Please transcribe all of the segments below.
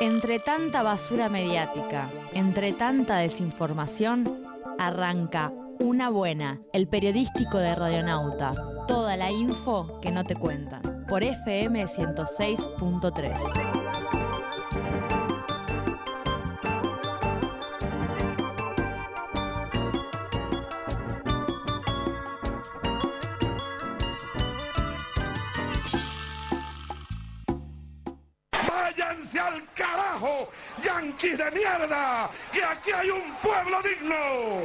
Entre tanta basura mediática, entre tanta desinformación, arranca Una Buena, el periodístico de Radionauta. Toda la info que no te cuentan. Por FM 106.3. hay un pueblo digno!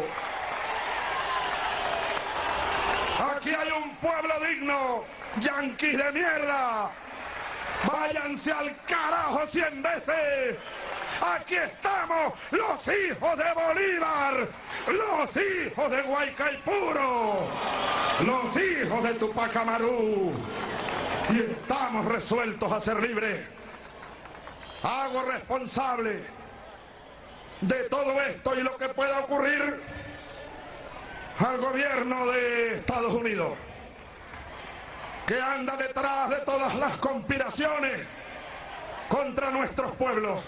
¡Aquí hay un pueblo digno, yanquis de mierda! ¡Váyanse al carajo cien veces! ¡Aquí estamos, los hijos de Bolívar! ¡Los hijos de Guaycaipuro! ¡Los hijos de Tupac Amaru! Y estamos resueltos a ser libres hago responsable de todo esto y lo que pueda ocurrir al gobierno de Estados Unidos, que anda detrás de todas las conspiraciones contra nuestros pueblos.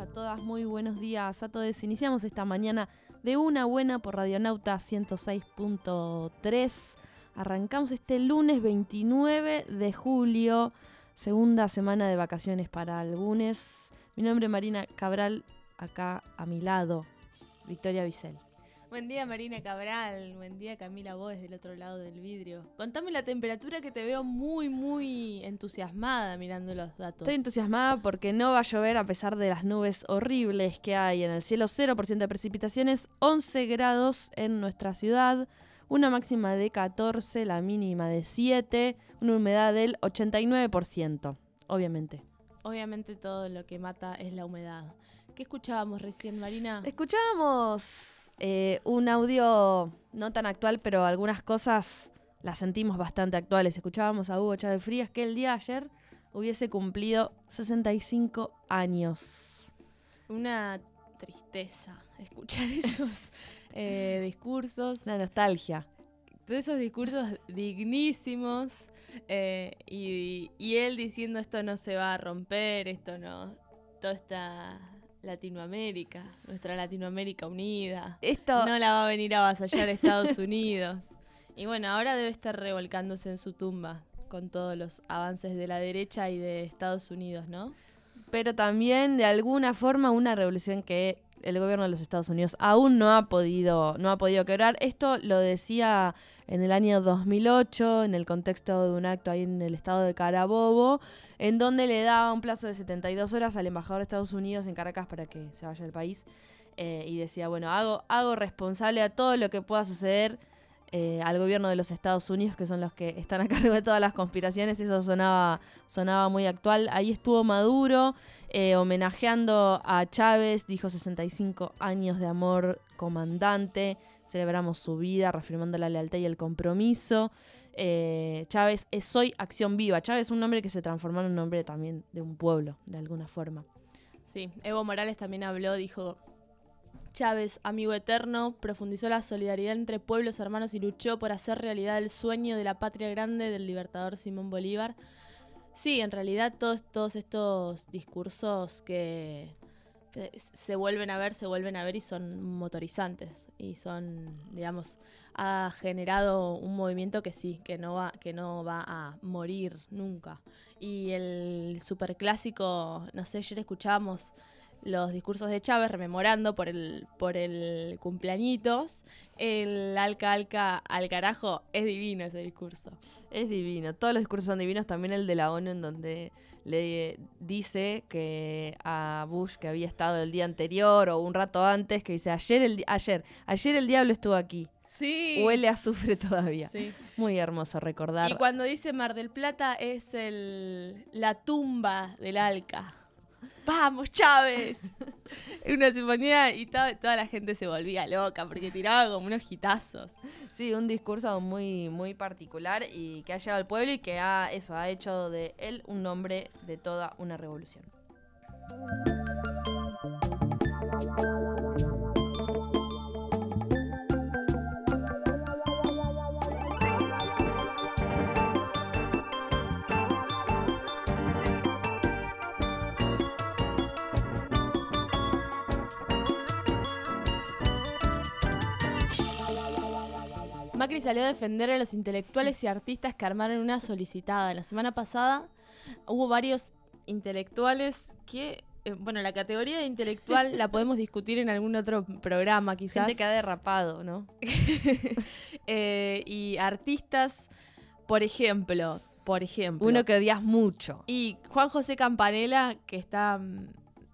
A todas, muy buenos días a todos. Iniciamos esta mañana de una buena por Radionauta 106.3. Arrancamos este lunes 29 de julio, segunda semana de vacaciones para algunos. Mi nombre es Marina Cabral, acá a mi lado, Victoria Vicel. Buen día Marina Cabral, buen día Camila Boes del otro lado del vidrio. Contame la temperatura que te veo muy, muy entusiasmada mirando los datos. Estoy entusiasmada porque no va a llover a pesar de las nubes horribles que hay en el cielo, 0% de precipitaciones, 11 grados en nuestra ciudad, una máxima de 14, la mínima de 7, una humedad del 89%, obviamente. Obviamente todo lo que mata es la humedad. ¿Qué escuchábamos recién, Marina? Escuchábamos eh, un audio no tan actual, pero algunas cosas las sentimos bastante actuales. Escuchábamos a Hugo Chávez Frías que el día de ayer hubiese cumplido 65 años. Una tristeza escuchar esos eh, discursos. Una nostalgia. De esos discursos dignísimos. eh, y, y él diciendo esto no se va a romper, esto no. Toda esta Latinoamérica, nuestra Latinoamérica unida. Esto No la va a venir a avasallar Estados Unidos. Y bueno, ahora debe estar revolcándose en su tumba con todos los avances de la derecha y de Estados Unidos, ¿no? Pero también de alguna forma una revolución que el gobierno de los Estados Unidos aún no ha podido no ha podido quebrar. Esto lo decía en el año 2008 en el contexto de un acto ahí en el estado de Carabobo, en donde le daba un plazo de 72 horas al embajador de Estados Unidos en Caracas para que se vaya del país eh, y decía, bueno, hago hago responsable a todo lo que pueda suceder eh, al gobierno de los Estados Unidos, que son los que están a cargo de todas las conspiraciones, eso sonaba, sonaba muy actual. Ahí estuvo Maduro eh, homenajeando a Chávez, dijo 65 años de amor comandante, celebramos su vida, reafirmando la lealtad y el compromiso. Eh, Chávez es Soy Acción Viva. Chávez es un nombre que se transformó en un nombre también de un pueblo, de alguna forma. Sí, Evo Morales también habló, dijo, Chávez, amigo eterno, profundizó la solidaridad entre pueblos hermanos y luchó por hacer realidad el sueño de la patria grande del libertador Simón Bolívar. Sí, en realidad todos, todos estos discursos que, se vuelven a ver, se vuelven a ver y son motorizantes y son, digamos, ha generado un movimiento que sí, que no va, que no va a morir nunca. Y el superclásico, no sé, ayer escuchábamos los discursos de Chávez rememorando por el, por el cumpleañitos. El Alca Alca al carajo es divino ese discurso. Es divino. Todos los discursos son divinos. También el de la ONU en donde le dice que a Bush que había estado el día anterior o un rato antes, que dice ayer el, ayer, ayer el diablo estuvo aquí. Sí. Huele a azufre todavía. Sí. Muy hermoso recordar. Y cuando dice Mar del Plata es el, la tumba del Alca. ¡Vamos, Chávez! Una sinfonía y toda, la gente se volvía loca porque tiraba como unos gitazos. Sí, un discurso muy, muy particular y que ha llegado al pueblo y que ha, eso, ha hecho de él un nombre de toda una revolución. Macri salió a defender a los intelectuales y artistas que armaron una solicitada. La semana pasada hubo varios intelectuales que, eh, bueno, la categoría de intelectual la podemos discutir en algún otro programa quizás. Gente que ha derrapado, ¿no? Eh, y artistas, por ejemplo, por ejemplo. Uno que odias mucho. Y Juan José Campanella, que está mm,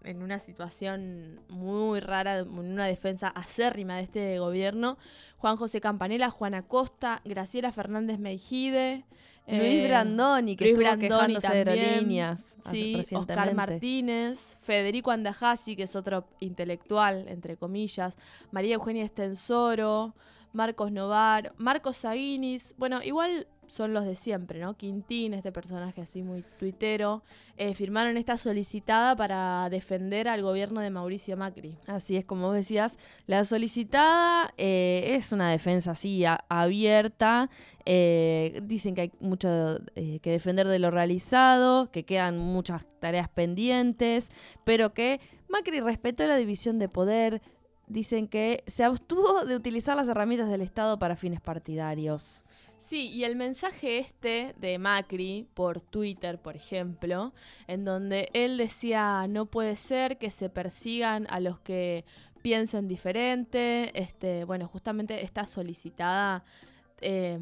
en una situación muy rara, en una defensa acérrima de este gobierno. Juan José Campanella, Juan Acosta, Graciela Fernández Meijide. Luis eh, Brandoni, que Luis estuvo Brandoni quejándose de también, aerolíneas Sí, Oscar. Martínez, Federico Andajasi, que es otro intelectual, entre comillas, María Eugenia Estensoro, Marcos Novar, Marcos Saguinis, bueno, igual son los de siempre, ¿no? Quintín, este personaje así muy tuitero, eh, firmaron esta solicitada para defender al gobierno de Mauricio Macri. Así es, como decías, la solicitada eh, es una defensa así abierta. eh, dicen que hay mucho que defender de lo realizado, que quedan muchas tareas pendientes, pero que Macri respetó la división de poder. Dicen que se abstuvo de utilizar las herramientas del Estado para fines partidarios. Sí, y el mensaje este de Macri por Twitter, por ejemplo, en donde él decía no puede ser que se persigan a los que piensen diferente, este, bueno, justamente esta solicitada eh,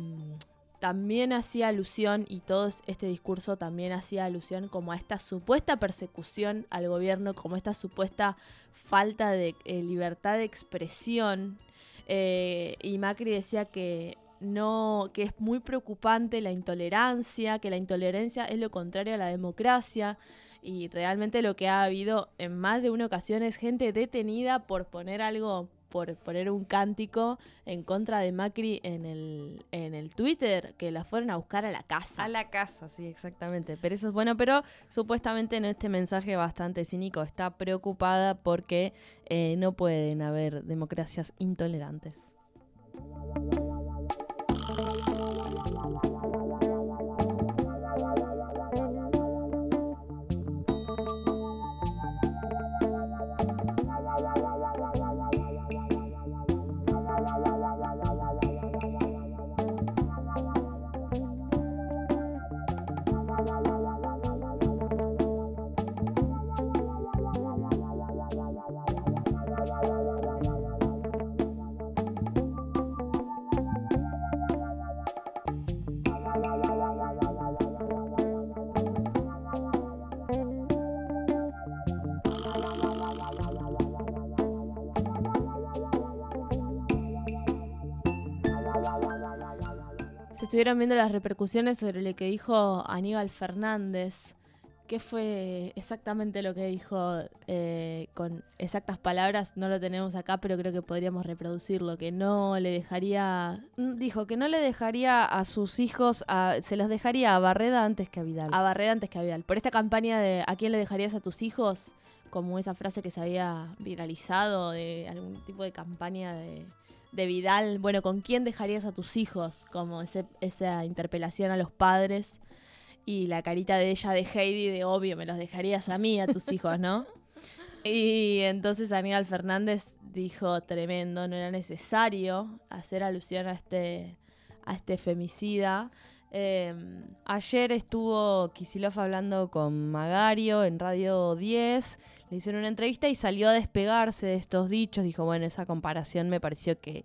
también hacía alusión y todo este discurso también hacía alusión como a esta supuesta persecución al gobierno, como esta supuesta falta de eh, libertad de expresión. Eh, y Macri decía que no, que es muy preocupante la intolerancia, que la intolerancia es lo contrario a la democracia. Y realmente lo que ha habido en más de una ocasión es gente detenida por poner algo, por poner un cántico en contra de Macri en el, en el Twitter, que la fueron a buscar a la casa. A la casa, sí, exactamente. Pero eso es bueno, pero supuestamente en este mensaje bastante cínico está preocupada porque eh, no pueden haber democracias intolerantes. Se estuvieron viendo las repercusiones sobre lo que dijo Aníbal Fernández. ¿Qué fue exactamente lo que dijo eh, con exactas palabras? No lo tenemos acá, pero creo que podríamos reproducirlo. Que no le dejaría Mm, Dijo que no le dejaría a sus hijos, a- se los dejaría a Barreda antes que a Vidal. a Barreda antes que a Vidal. Por esta campaña de ¿a quién le dejarías a tus hijos? Como esa frase que se había viralizado de algún tipo de campaña de, de Vidal. Bueno, ¿con quién dejarías a tus hijos? Como ese, esa interpelación a los padres. Y la carita de ella de Heidi de obvio, me los dejarías a mí, a tus hijos, ¿no? Y entonces Aníbal Fernández dijo, tremendo, no era necesario hacer alusión a este, a este femicida. Em, Ayer estuvo Kisilov hablando con Magario en Radio 10, le hicieron una entrevista y salió a despegarse de estos dichos. Dijo, bueno, esa comparación me pareció que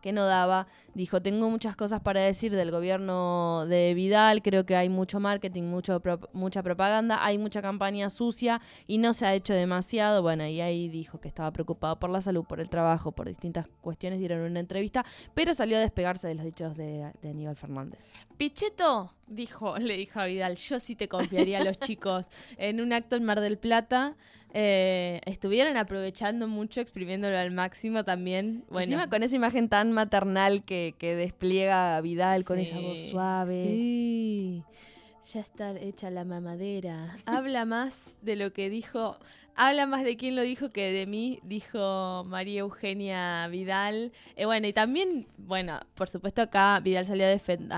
que no daba. Dijo, tengo muchas cosas para decir del gobierno de Vidal, creo que hay mucho marketing, mucho mucha propaganda, hay mucha campaña sucia y no se ha hecho demasiado. Bueno, y ahí dijo que estaba preocupado por la salud, por el trabajo, por distintas cuestiones, dieron una entrevista, pero salió a despegarse de los dichos de, de Aníbal Fernández. Pichetto dijo, le dijo a Vidal, yo sí te confiaría a los chicos en un acto en Mar del Plata eh, estuvieron aprovechando mucho, exprimiéndolo al máximo también. Bueno. Encima con esa imagen tan maternal que, que despliega Vidal con esa voz suave. Sí, ya está hecha la mamadera. Habla más de lo que dijo habla más de quién lo dijo que de mí, dijo María Eugenia Vidal. Eh, bueno, y también, bueno, por supuesto acá Vidal salió a defender,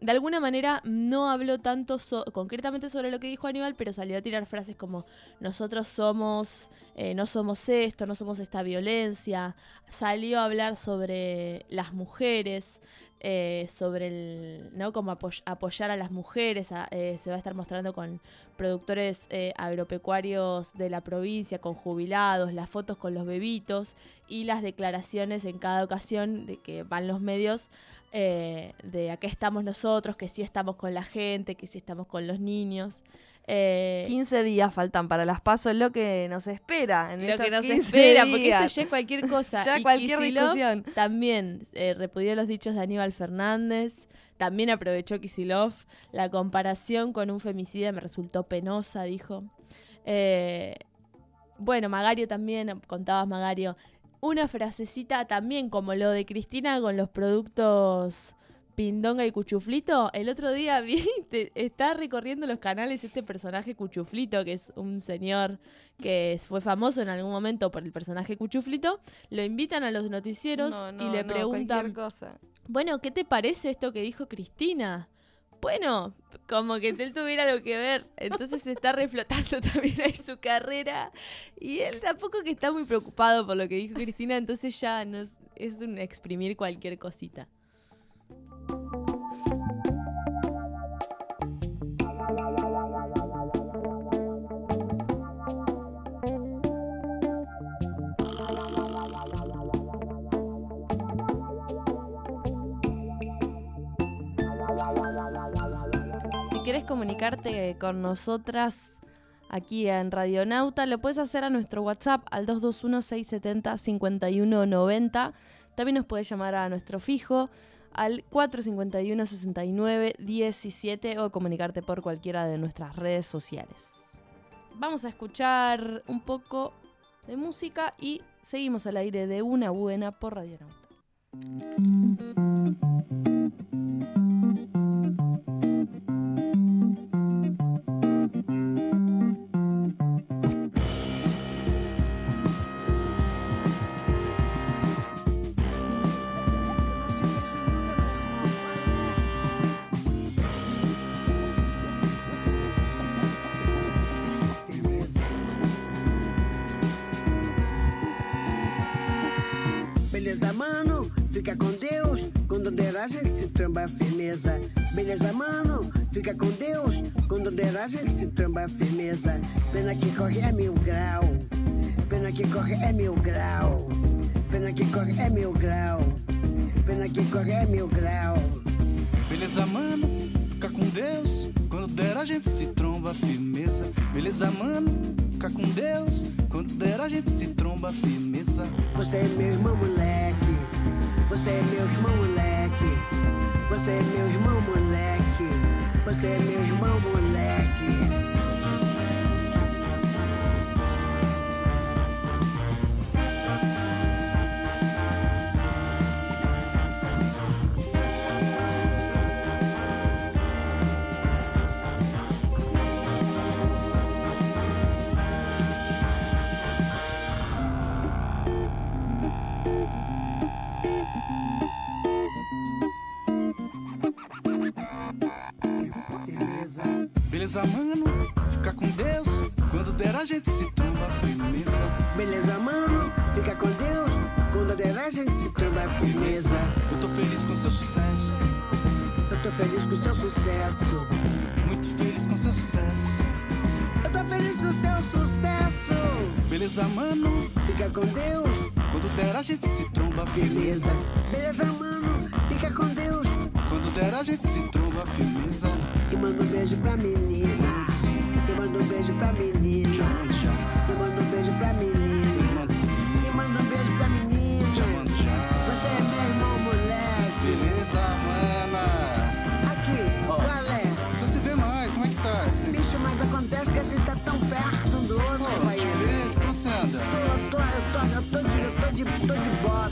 de alguna manera no habló tanto concretamente sobre lo que dijo Aníbal, pero salió a tirar frases como nosotros somos, eh, no somos esto, no somos esta violencia. Salió a hablar sobre las mujeres. Eh, sobre el, ¿no? Como apoyar a las mujeres, eh, se va a estar mostrando con productores eh, agropecuarios de la provincia, con jubilados, las fotos con los bebitos y las declaraciones en cada ocasión de que van los medios de a qué estamos nosotros, que sí estamos con la gente, que sí estamos con los niños. 15 días faltan para las pasos, lo que nos espera. En lo que nos espera, porque esto ya es cualquier cosa. ya cualquier discusión. También eh, repudió los dichos de Aníbal Fernández. También aprovechó Kisilov. La comparación con un femicida me resultó penosa, dijo. Eh, bueno, Magario también, contabas Magario, una frasecita también como lo de Cristina con los productos Pindonga y Cuchuflito, el otro día vi, está recorriendo los canales este personaje Cuchuflito, que es un señor que fue famoso en algún momento por el personaje Cuchuflito. Lo invitan a los noticieros y le preguntan, bueno, ¿qué te parece esto que dijo Cristina? Bueno, como que él tuviera algo que ver. Entonces está reflotando también ahí su carrera. Y él tampoco que está muy preocupado por lo que dijo Cristina, entonces ya no es un exprimir cualquier cosita. Si quieres comunicarte con nosotras aquí en Radionauta, lo puedes hacer a nuestro WhatsApp al 221-670-5190. También nos puedes llamar a nuestro fijo al 451-69-17 o comunicarte por cualquiera de nuestras redes sociales. Vamos a escuchar un poco de música y seguimos al aire de una buena por Radio Nauta. Fica com Deus. Quando der a gente se tramba firmeza. Beleza, mano, fica com Deus. Quando der a gente se tramba firmeza. Pena que corre é mil grau. Pena que corre é mil grau. Pena que corre é mil grau. Pena que corre é mil grau. Beleza, mano, fica com Deus. Quando der a gente se tromba firmeza. Beleza, mano, fica com Deus. Quando der a gente se tromba firmeza. Você é meu irmão, moleque. Você é meu irmão moleque. Você é meu irmão moleque. Você é meu irmão moleque. Beleza, mano, fica com Deus. Quando der a gente se tromba firmeza. Beleza, mano, fica com Deus. Quando der a gente se tromba firmeza. Eu tô feliz com seu sucesso. Eu tô feliz com seu sucesso. Muito feliz com seu sucesso. Eu tô feliz com seu sucesso. Beleza, mano, fica com Deus. Quando der a gente se tromba, firmeza. Beleza, mano, fica com Deus. Quando der a gente se tromba, firmeza. Manda um beijo pra menina. E manda um beijo pra menina. E manda um beijo pra menina. E manda um beijo pra menina. Você é meu irmão, moleque. Beleza, mana. Aqui, Ó. qual é? Precisa se ver mais, como é que tá? Bicho, mas acontece que a gente tá tão perto um do outro, como você anda? Eu tô, eu tô, eu tô de, eu tô de, tô de bob.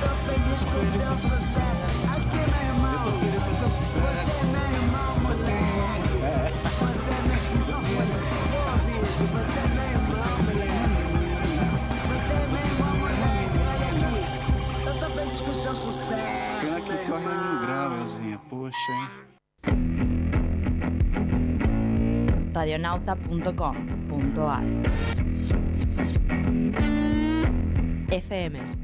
Tô feliz com o teu sucesso. Aqui, meu irmão. Tô feliz com o seu Você sucesso. é meu irmão, moleque. Você é meu irmão, você é meu irmão, moleque. Você é meu irmão, moleque. Eu tô feliz com o seu sucesso, Pena que corre irmão. grau, Elzinha. Poxa, hein? radionauta.com.ar FM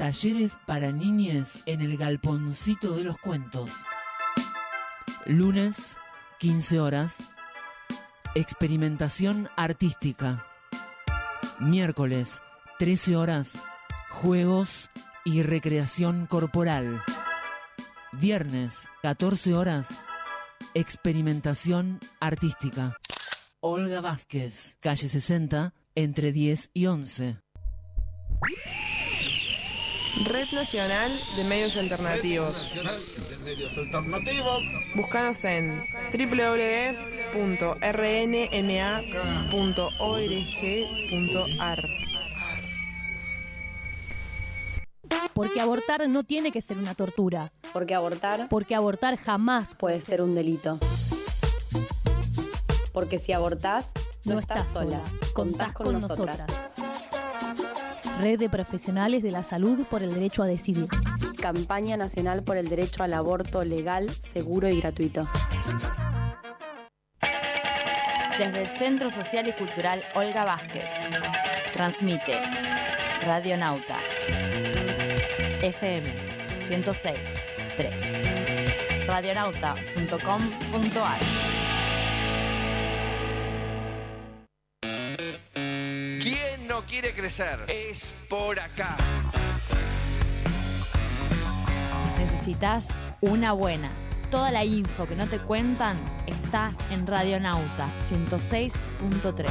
Talleres para niñes en el Galponcito de los Cuentos. Lunes, 15 horas. Experimentación artística. Miércoles, 13 horas. Juegos y recreación corporal. Viernes, 14 horas. Experimentación artística. Olga Vázquez, calle 60, entre 10 y 11. Red Nacional de Medios Alternativos. medios alternativos. Búscanos en www.rnma.org.ar. Porque abortar no tiene que ser una tortura. Porque abortar Porque abortar jamás puede ser un delito. Porque si abortás, no, estás sola. Contás con, nosotras. Red de profesionales de la salud por el derecho a decidir. Campaña Nacional por el Derecho al Aborto Legal, Seguro y Gratuito. Desde el Centro Social y Cultural Olga Vázquez. Transmite Radionauta. FM 106.3. Radionauta.com.ar quiere crecer? Es por acá. Necesitas una buena. Toda la info que no te cuentan está en Radionauta 106.3.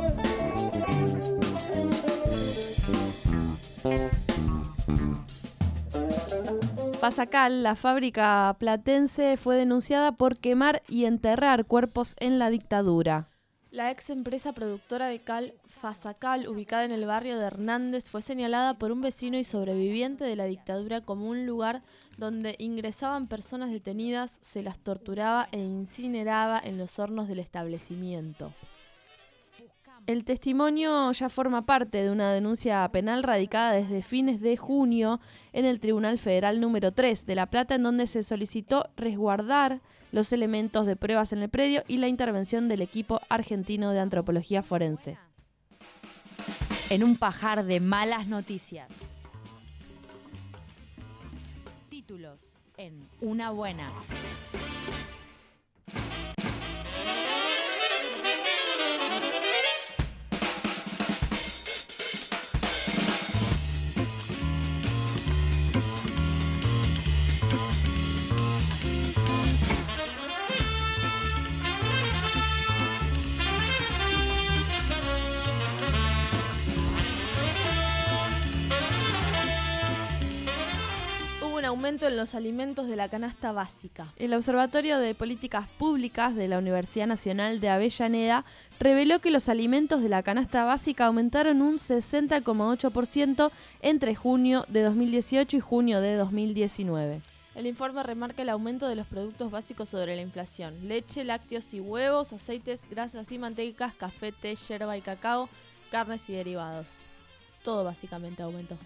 Fasacal, la fábrica platense, fue denunciada por quemar y enterrar cuerpos en la dictadura. La ex empresa productora de cal Fasacal, ubicada en el barrio de Hernández, fue señalada por un vecino y sobreviviente de la dictadura como un lugar donde ingresaban personas detenidas, se las torturaba e incineraba en los hornos del establecimiento. El testimonio ya forma parte de una denuncia penal radicada desde fines de junio en el Tribunal Federal número 3 de La Plata, en donde se solicitó resguardar los elementos de pruebas en el predio y la intervención del equipo argentino de antropología forense. En un pajar de malas noticias. Títulos en Una Buena. Aumento en los alimentos de la canasta básica. El Observatorio de Políticas Públicas de la Universidad Nacional de Avellaneda reveló que los alimentos de la canasta básica aumentaron un 60,8% entre junio de 2018 y junio de 2019. El informe remarca el aumento de los productos básicos sobre la inflación. Leche, lácteos y huevos, aceites, grasas y mantecas, café, té, yerba y cacao, carnes y derivados. Todo básicamente aumentó.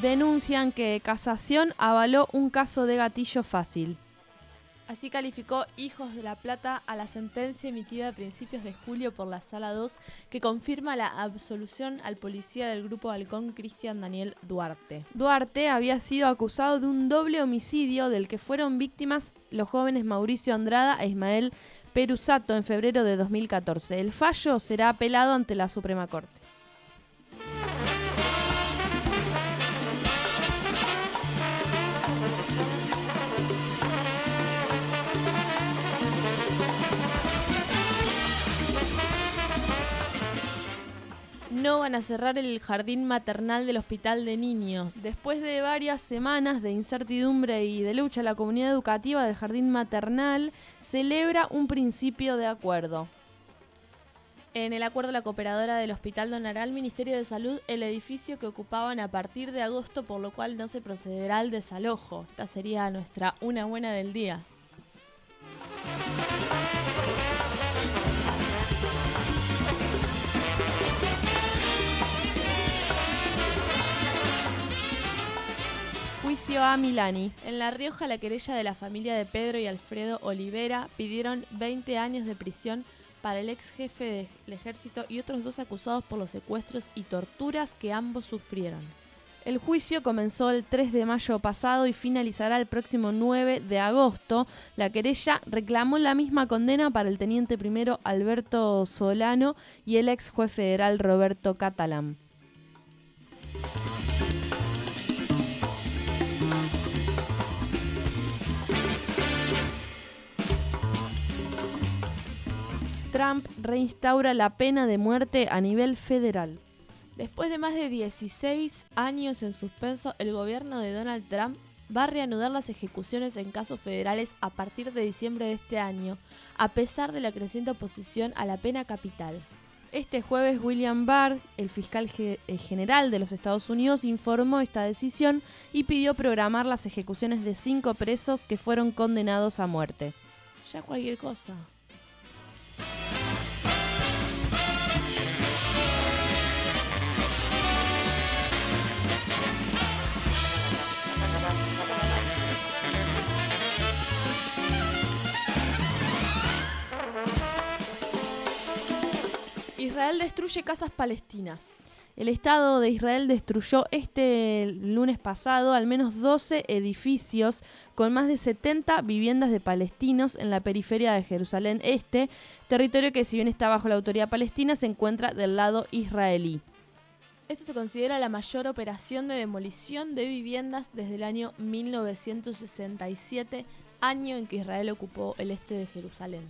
Denuncian que Casación avaló un caso de gatillo fácil. Así calificó Hijos de la Plata a la sentencia emitida a principios de julio por la Sala 2 que confirma la absolución al policía del Grupo Halcón Cristian Daniel Duarte. Duarte había sido acusado de un doble homicidio del que fueron víctimas los jóvenes Mauricio Andrada e Ismael Perusato en febrero de 2014. El fallo será apelado ante la Suprema Corte. No van a cerrar el jardín maternal del Hospital de Niños. Después de varias semanas de incertidumbre y de lucha, la comunidad educativa del jardín maternal celebra un principio de acuerdo. En el acuerdo, la cooperadora del hospital donará al Ministerio de Salud el edificio que ocupaban a partir de agosto, por lo cual no se procederá al desalojo. Esta sería nuestra una buena del día. Juicio a Milani. En La Rioja, la querella de la familia de Pedro y Alfredo Olivera pidieron 20 años de prisión para el ex jefe del ejército y otros dos acusados por los secuestros y torturas que ambos sufrieron. El juicio comenzó el 3 de mayo pasado y finalizará el próximo 9 de agosto. La querella reclamó la misma condena para el teniente primero Alberto Solano y el ex juez federal Roberto Catalán. Trump reinstaura la pena de muerte a nivel federal. Después de más de 16 años en suspenso, el gobierno de Donald Trump va a reanudar las ejecuciones en casos federales a partir de diciembre de este año, a pesar de la creciente oposición a la pena capital. Este jueves William Barr, el fiscal eh, general de los Estados Unidos, informó esta decisión y pidió programar las ejecuciones de cinco presos que fueron condenados a muerte. Ya cualquier cosa. Israel destruye casas palestinas. El Estado de Israel destruyó este lunes pasado al menos 12 edificios con más de 70 viviendas de palestinos en la periferia de Jerusalén Este, territorio que si bien está bajo la autoridad palestina se encuentra del lado israelí. Esto se considera la mayor operación de demolición de viviendas desde el año 1967, año en que Israel ocupó el este de Jerusalén.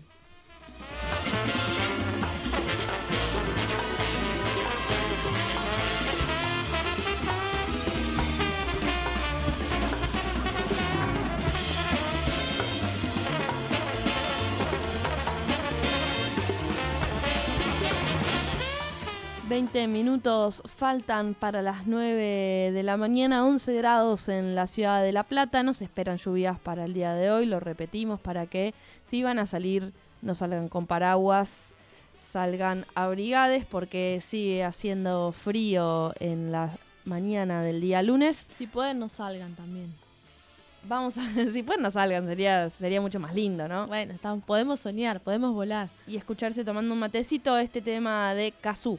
20 minutos faltan para las 9 de la mañana, 11 grados en la ciudad de La Plata. No se esperan lluvias para el día de hoy, lo repetimos para que si van a salir no salgan con paraguas, salgan abrigades porque sigue haciendo frío en la mañana del día lunes. Si pueden, no salgan también. Vamos a, si pueden no salgan, sería, sería mucho más lindo, ¿no? Bueno, podemos soñar, podemos volar. Y escucharse tomando un matecito este tema de Kazoo.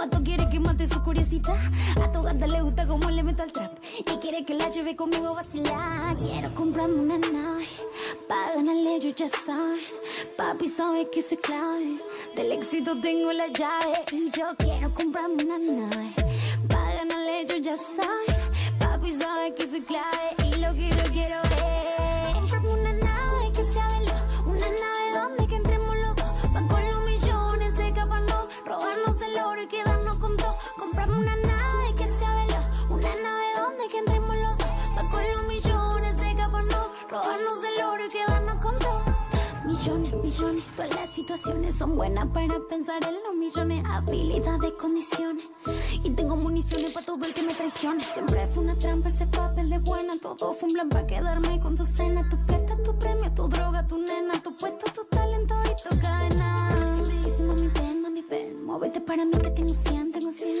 Gato quiere que mate su curiosidad. A tu gata le gusta como le meto al trap. Y quiere que la lleve conmigo a vacilar. Quiero comprarme una nave. Pa' ganarle, yo ya sabe. Papi sabe que se clave. Del éxito tengo la llave. Y yo quiero comprarme una nave. Pa' ganarle, yo ya sabe. Papi sabe que soy clave. Y lo quiero, quiero Millones, millones, todas las situaciones son buenas para pensar en los millones, habilidades, condiciones. Y tengo municiones para todo el que me traicione. Siempre fue una trampa ese papel de buena, todo fue un plan para quedarme con tu cena. Tu presta, tu premio, tu droga, tu nena, tu puesto, tu talento y tu cadena. Y me dice, mami, ven, mami, ven, muévete para mí que tengo 100, tengo 100.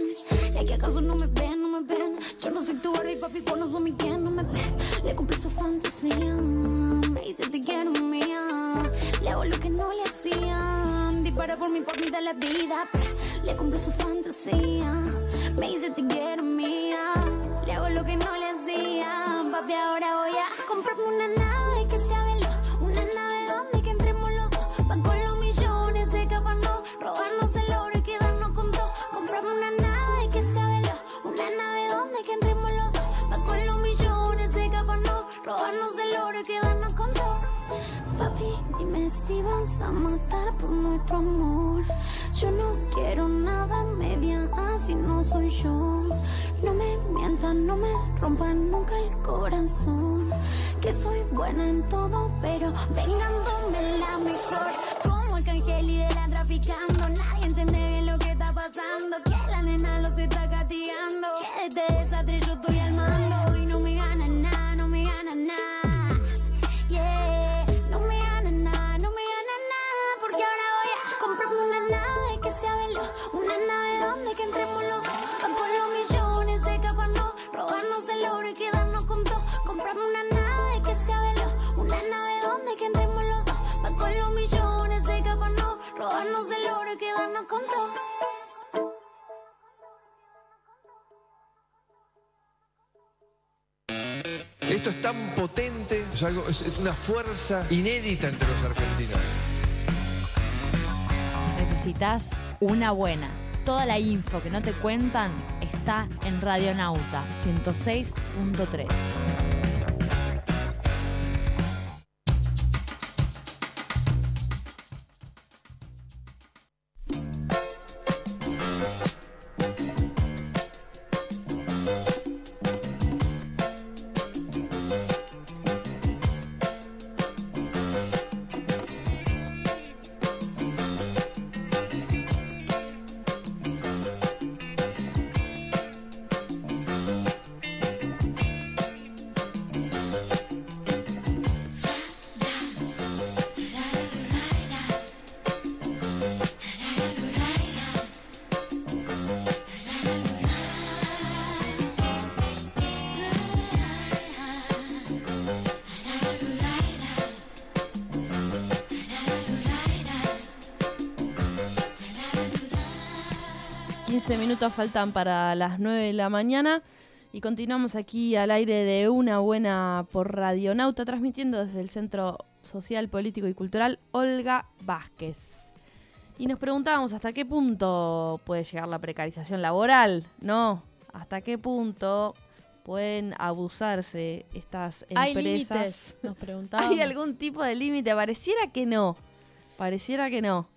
Y que acaso no me ven, no me ven. Yo no soy tu Barbie, papi, no sos mi quien, no me ven. Le cumplí su fantasía, me dice te quiero mía. Le hago lo que no le hacían. Dispara por mi papi de la vida. Le cumplo su fantasía. Me dice te quiero mía. Le hago lo que no le hacían. Papi, ahora voy a comprarme una nave que sea veloz. Una nave donde que entremos los dos. Van con los millones no. Robarnos el oro y quedarnos con todo. Comprarme una nave que sea veloz. Una nave donde que entremos los dos. Van con los millones no. Robarnos el si vas a matar por nuestro amor. Yo no quiero nada media, así no soy yo. No me mientan, no me rompan nunca el corazón. Que soy buena en todo, pero vengándome la mejor. Como Arcángel y de la traficando. Nadie entiende bien lo que está pasando. Que la nena los está castigando. Que de este desastre yo estoy al mando. Donde que entremos los dos, van con los millones no, robarnos el oro y quedarnos con todo, comprarme una nave que sea veloz, una nave donde que entremos los dos, van con los millones no, robarnos el oro y quedarnos con todo. Esto es tan potente, es, algo, es, es una fuerza inédita entre los argentinos. Necesitas una buena. Toda la info que no te cuentan está en Radionauta 106.3. 15 minutos faltan para las 9 de la mañana y continuamos aquí al aire de una buena por Radionauta, transmitiendo desde el Centro Social, Político y Cultural Olga Vázquez. Y nos preguntábamos hasta qué punto puede llegar la precarización laboral, ¿no? ¿Hasta qué punto pueden abusarse estas ¿Hay empresas? límites? Nos preguntábamos. ¿Hay algún tipo de límite? Pareciera que no. Pareciera que no.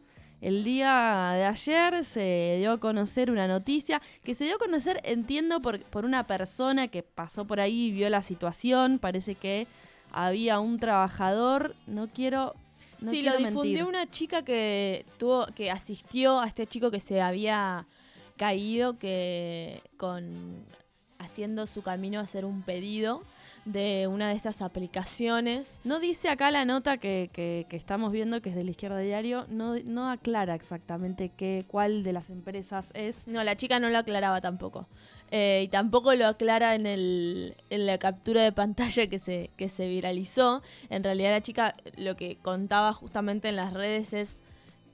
El día de ayer se dio a conocer una noticia que se dio a conocer, entiendo, por, por una persona que pasó por ahí y vio la situación. Parece que había un trabajador, no quiero... No sí, quiero lo difundió mentir. una chica que tuvo, que asistió a este chico que se había caído, que con haciendo su camino a hacer un pedido de una de estas aplicaciones. No dice acá la nota que, que- que estamos viendo, que es de la izquierda diario, no, no aclara exactamente qué, cuál de las empresas es. No, la chica no lo aclaraba tampoco. Eh, y tampoco lo aclara en, el, en la captura de pantalla que se, que se viralizó. En realidad la chica lo que contaba justamente en las redes es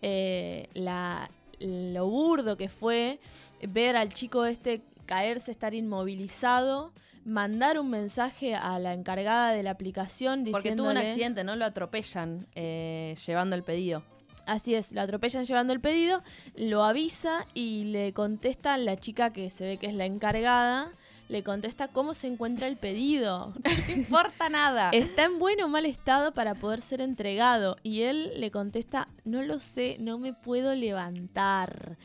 eh, la, lo burdo que fue ver al chico este caerse, estar inmovilizado, mandar un mensaje a la encargada de la aplicación Porque tuvo un accidente, ¿no? Lo atropellan eh, llevando el pedido. Así es, lo atropellan llevando el pedido, lo avisa y le contesta la chica que se ve que es la encargada, le contesta cómo se encuentra el pedido. No importa nada. Está en buen o mal estado para poder ser entregado. Y él le contesta, no lo sé, no me puedo levantar.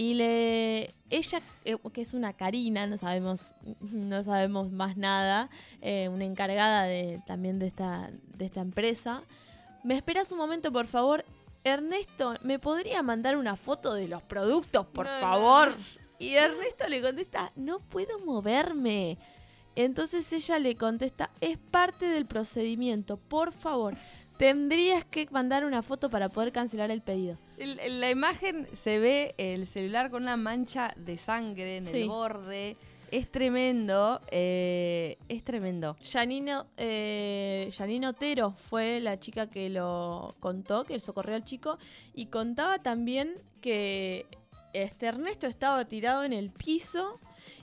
Y le. Ella, eh, que es una Karina, no sabemos, no sabemos más nada, eh, una encargada de, también de esta, de esta empresa. ¿Me esperas un momento, por favor? Ernesto, ¿me podría mandar una foto de los productos, por No, no, favor? no. Y Ernesto le contesta, no puedo moverme. Entonces ella le contesta, es parte del procedimiento, por favor, tendrías que mandar una foto para poder cancelar el pedido. El- en la imagen se ve el celular con una mancha de sangre en Sí. el borde. Es tremendo, eh, es tremendo. Janine, eh, Janine Otero fue la chica que lo contó, que socorrió al chico, y contaba también que este Ernesto estaba tirado en el piso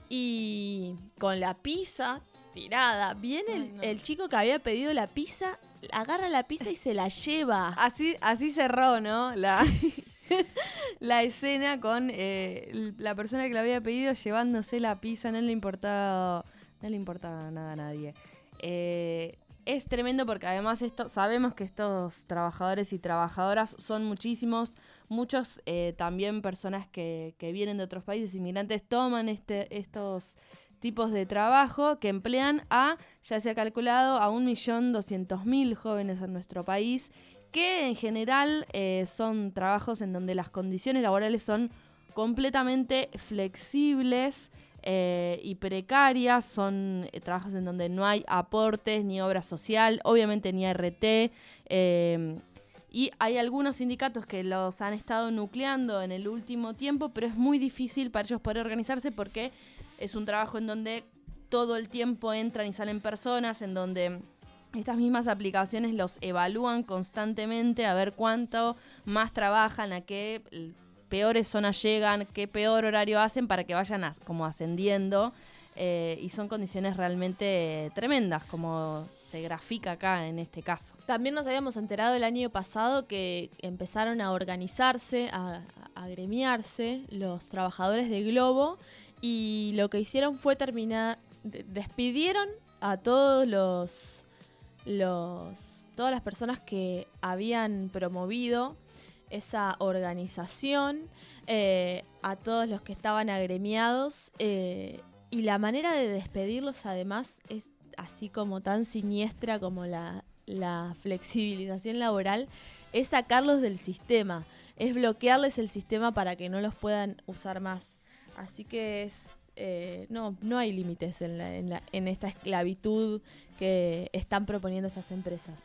y con la pizza tirada. Viene el, el chico que había pedido la pizza, agarra la pizza y se la lleva. Así, así cerró, ¿no? La, la escena con eh, la persona que lo había pedido llevándose la pizza, no le importaba, no le importaba nada a nadie. Eh, es tremendo porque además esto, sabemos que estos trabajadores y trabajadoras son muchísimos, muchos eh, también personas que, que vienen de otros países, inmigrantes, toman este, estos tipos de trabajo que emplean a, ya se ha calculado, a 1.200.000 jóvenes en nuestro país, que en general eh, son trabajos en donde las condiciones laborales son completamente flexibles eh, y precarias, son eh, trabajos en donde no hay aportes ni obra social, obviamente ni RT. eh, y hay algunos sindicatos que los han estado nucleando en el último tiempo, pero es muy difícil para ellos poder organizarse porque es un trabajo en donde todo el tiempo entran y salen personas, en donde estas mismas aplicaciones los evalúan constantemente a ver cuánto más trabajan, a qué peores zonas llegan, qué peor horario hacen para que vayan as- como ascendiendo. eh, y son condiciones realmente tremendas, como se grafica acá en este caso. También nos habíamos enterado el año pasado que empezaron a organizarse, a, a agremiarse los trabajadores de Globo y lo que hicieron fue terminar, de- despidieron a todos los, los, todas las personas que habían promovido esa organización, eh, a todos los que estaban agremiados eh, y la manera de despedirlos además es así como tan siniestra como la, la flexibilización laboral, es sacarlos del sistema, es bloquearles el sistema para que no los puedan usar más. Así que es, eh, no, no hay límites en, la- en, la- en esta esclavitud que están proponiendo estas empresas.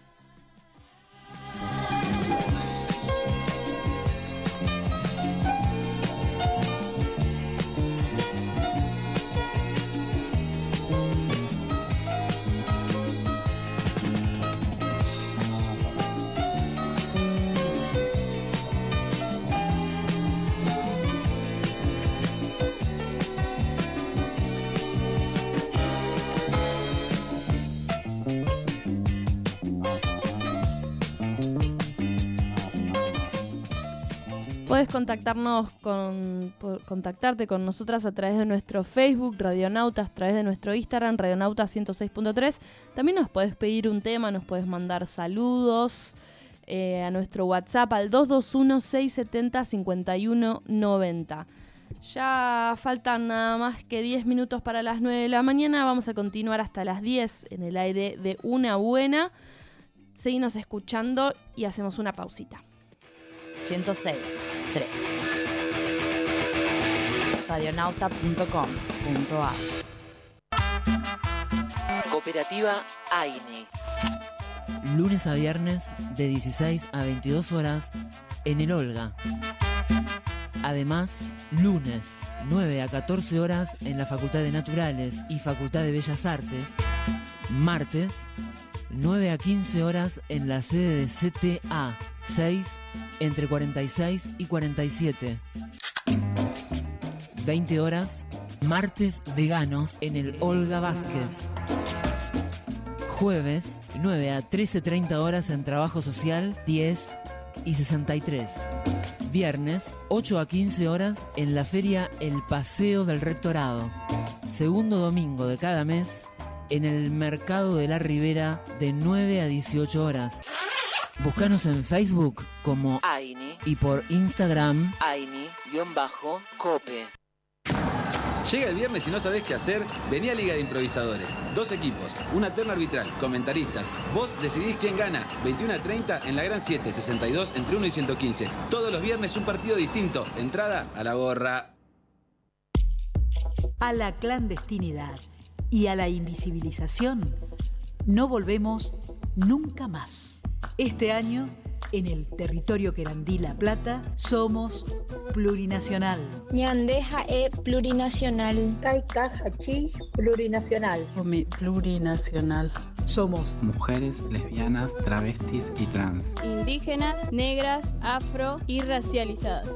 Puedes contactarnos con contactarte con nosotras a través de nuestro Facebook Radionautas, a través de nuestro Instagram Radionautas 106.3. También nos puedes pedir un tema, nos puedes mandar saludos eh, a nuestro WhatsApp al 221 670 5190. Ya faltan nada más que 10 minutos para las 9 de la mañana. Vamos a continuar hasta las 10 en el aire de una buena. Seguimos escuchando y hacemos una pausita. 106 3 radionauta.com.ar Cooperativa AINE. Lunes a viernes de 16 a 22 horas en el Olga. Además, lunes 9 a 14 horas en la Facultad de Naturales y Facultad de Bellas Artes. Martes 9 a 15 horas en la sede de CTA 6 entre 46 y 47. 20 horas, martes veganos en el Olga Vázquez. Jueves, 9 a 13.30 horas en trabajo social, 10 y 63. Viernes, 8 a 15 horas en la feria El Paseo del Rectorado. Segundo domingo de cada mes en el Mercado de la Ribera de 9 a 18 horas. Búscanos en Facebook como AINI y por Instagram AINI-cope. Llega el viernes y no sabés qué hacer, vení a Liga de Improvisadores. Dos equipos, una terna arbitral, comentaristas. Vos decidís quién gana. 21 a 30 en la Gran 7, 62 entre 1 y 115. Todos los viernes un partido distinto. Entrada a la gorra. A la clandestinidad y a la invisibilización no volvemos nunca más. Este año, en el territorio querandí La Plata, somos plurinacional. Ñandeja e plurinacional. Hachi plurinacional. Plurinacional. Somos mujeres, lesbianas, travestis y trans. Indígenas, negras, afro y racializadas.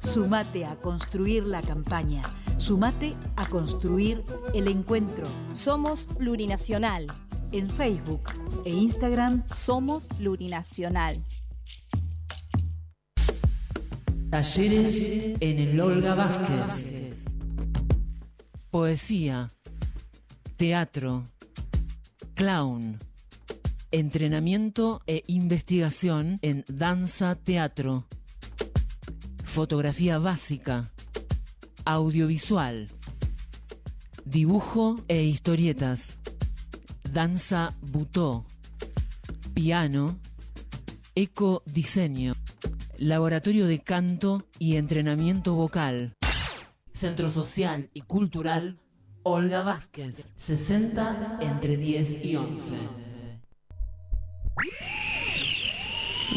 Sumate a construir la campaña. Sumate a construir el encuentro. Somos plurinacional. En Facebook e Instagram somos plurinacional. Talleres en el Olga Vázquez. Poesía, teatro, clown, entrenamiento e investigación en danza teatro, fotografía básica, audiovisual, dibujo e historietas, danza butó, piano, ecodiseño. Laboratorio de Canto y Entrenamiento Vocal. Centro Social y Cultural Olga Vázquez. 60 entre 10 y 11.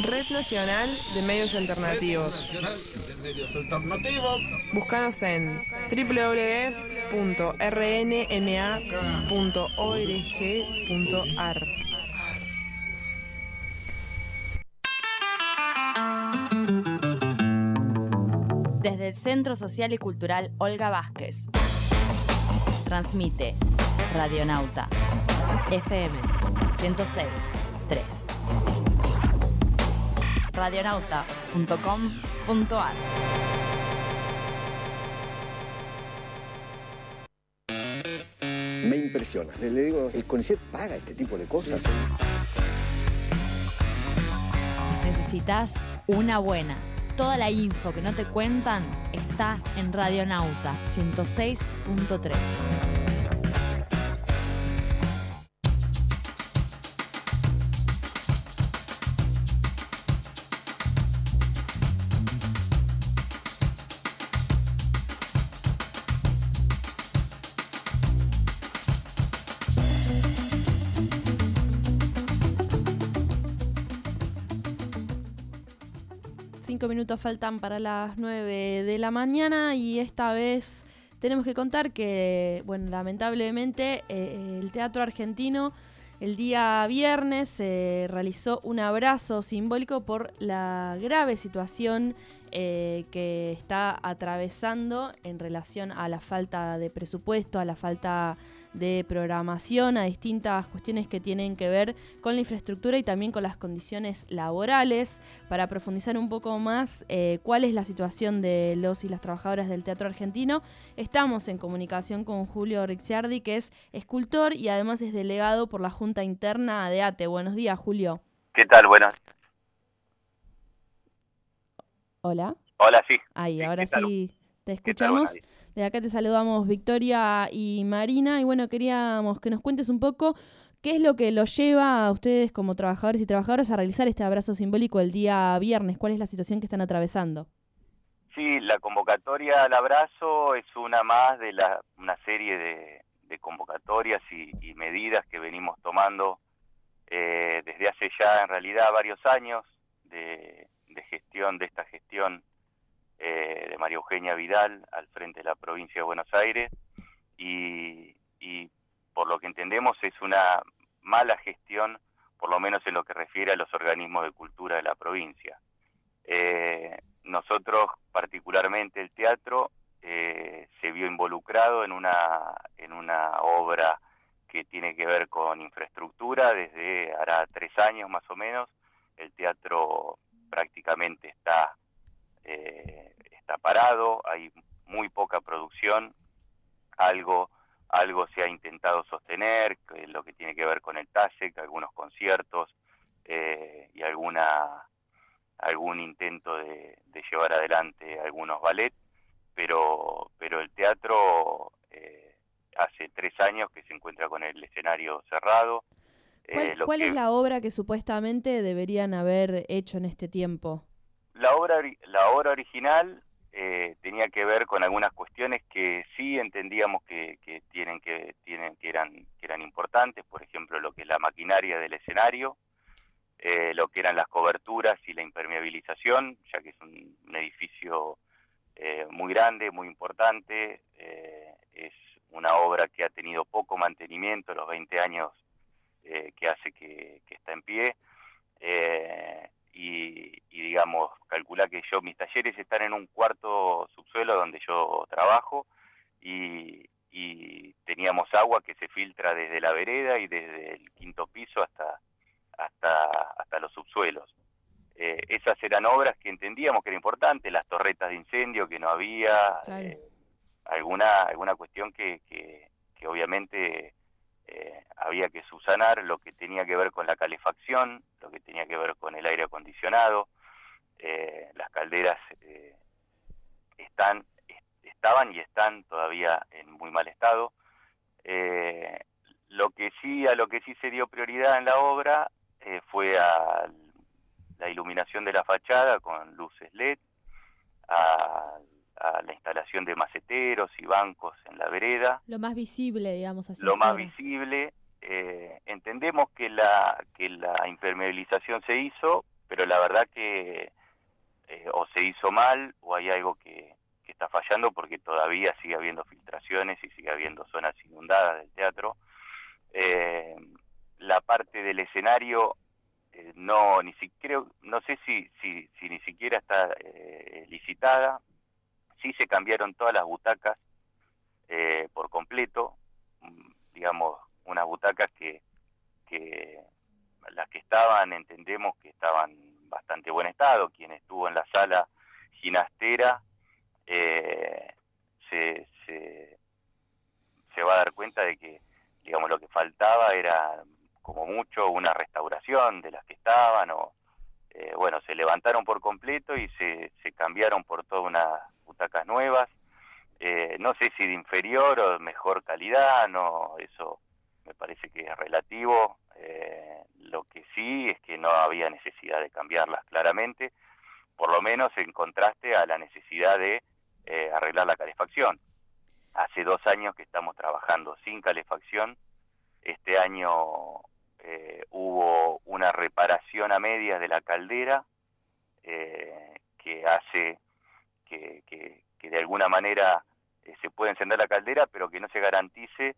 Red Nacional de Medios Alternativos. Nacional de Medios Alternativos. Búscanos en www.rnma.org.ar. Desde el Centro Social y Cultural Olga Vázquez. Transmite Radionauta FM 106 3. Radionauta.com.ar Me impresiona. Le, digo, el CONICET paga este tipo de cosas. Necesitas una buena. Toda la info que no te cuentan está en Radionauta 106.3. Cinco minutos faltan para las 9 de la mañana y esta vez tenemos que contar que, bueno, lamentablemente eh, el teatro argentino el día viernes se realizó un abrazo simbólico por la grave situación eh, que está atravesando en relación a la falta de presupuesto, a la falta de programación, a distintas cuestiones que tienen que ver con la infraestructura y también con las condiciones laborales. Para profundizar un poco más eh, cuál es la situación de los y las trabajadoras del teatro argentino, estamos en comunicación con Julio Ricciardi, que es escultor y además es delegado por la Junta Interna de ATE. Buenos días, Julio. ¿Qué tal? Buenos Hola. Hola, sí. Ahí, ahora sí te escuchamos. De acá te saludamos Victoria y Marina. Y bueno, queríamos que nos cuentes un poco qué es lo que los lleva a ustedes como trabajadores y trabajadoras a realizar este abrazo simbólico el día viernes. ¿Cuál es la situación que están atravesando? Sí, la convocatoria al abrazo es una más de la, una serie de, convocatorias y, medidas que venimos tomando eh, desde hace ya en realidad varios años de gestión, de esta gestión eh, de María Eugenia Vidal al frente de la provincia de Buenos Aires y, por lo que entendemos es una mala gestión, por lo menos en lo que refiere a los organismos de cultura de la provincia. Eh, nosotros, particularmente el teatro, eh, se vio involucrado en una, en una obra que tiene que ver con infraestructura desde hará tres años más o menos. El teatro prácticamente está, eh, está parado, hay muy poca producción, algo, algo se ha intentado sostener, que lo que tiene que ver con el TASEC, algunos conciertos eh, y alguna algún intento de, de, llevar adelante algunos ballet, pero, pero el teatro eh, hace tres años que se encuentra con el escenario cerrado. ¿Cuál, Eh, lo cuál que- es la obra que supuestamente deberían haber hecho en este tiempo? La obra, la obra original eh, tenía que ver con algunas cuestiones que sí entendíamos que, tienen que tienen que eran que eran importantes, por ejemplo lo que es la maquinaria del escenario, eh, lo que eran las coberturas y la impermeabilización, ya que es un, edificio eh, muy grande, muy importante, es una obra que ha tenido poco mantenimiento, los 20 años que hace que está en pie. Y, y, digamos, calcula que yo, mis talleres están en un cuarto subsuelo donde yo trabajo y, y teníamos agua que se filtra desde la vereda y desde el quinto piso hasta, hasta, hasta los subsuelos. Eh, esas eran obras que entendíamos que era importante, las torretas de incendio que no había, Claro. eh, alguna, alguna cuestión que, que, que obviamente eh, había que subsanar lo que tenía que ver con la calefacción, lo que tenía que ver con el aire acondicionado. Eh, las calderas eh, están, est- estaban y están todavía en muy mal estado. Lo que sí, a lo que sí se dio prioridad en la obra fue a la iluminación de la fachada con luces LED, a, a la instalación de maceteros y bancos en la vereda, Lo más visible, digamos así. lo más visible. eh, entendemos que la, que la impermeabilización se hizo, pero la verdad que eh, o se hizo mal o hay algo que, que está fallando porque todavía sigue habiendo filtraciones y sigue habiendo zonas inundadas del teatro. Eh, la parte del escenario no ni siquiera no sé si si, si ni siquiera está licitada sí se cambiaron todas las butacas eh, por completo mm, digamos unas butacas que las que estaban entendemos que estaban bastante buen estado quien estuvo en la sala ginastera eh, se, se va a dar cuenta de que digamos lo que faltaba era como mucho una restauración de las que estaban o eh, bueno se levantaron por completo y se, cambiaron por todas unas butacas nuevas. Eh, no sé si de inferior o de mejor calidad no eso me parece que es relativo. Eh, lo que sí es que no había necesidad de cambiarlas claramente por lo menos en contraste a la necesidad de eh, arreglar la calefacción. Hace dos años que estamos trabajando sin calefacción. Este año hubo una reparación a medias de la caldera que hace que, que- que de alguna manera eh, se pueda encender la caldera, pero que no se garantice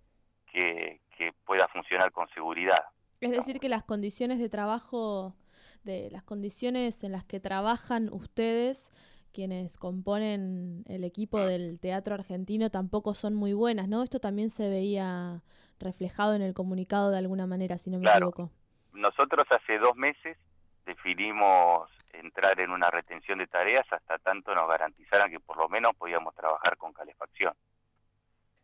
que, que pueda funcionar con seguridad. Es decir, que las condiciones de trabajo, de las condiciones en las que trabajan ustedes, quienes componen el equipo del teatro argentino tampoco son muy buenas, ¿no? Esto también se veía reflejado en el comunicado de alguna manera, si no me equivoco. Nosotros hace dos meses definimos entrar en una retención de tareas hasta tanto nos garantizaran que por lo menos podíamos trabajar con calefacción.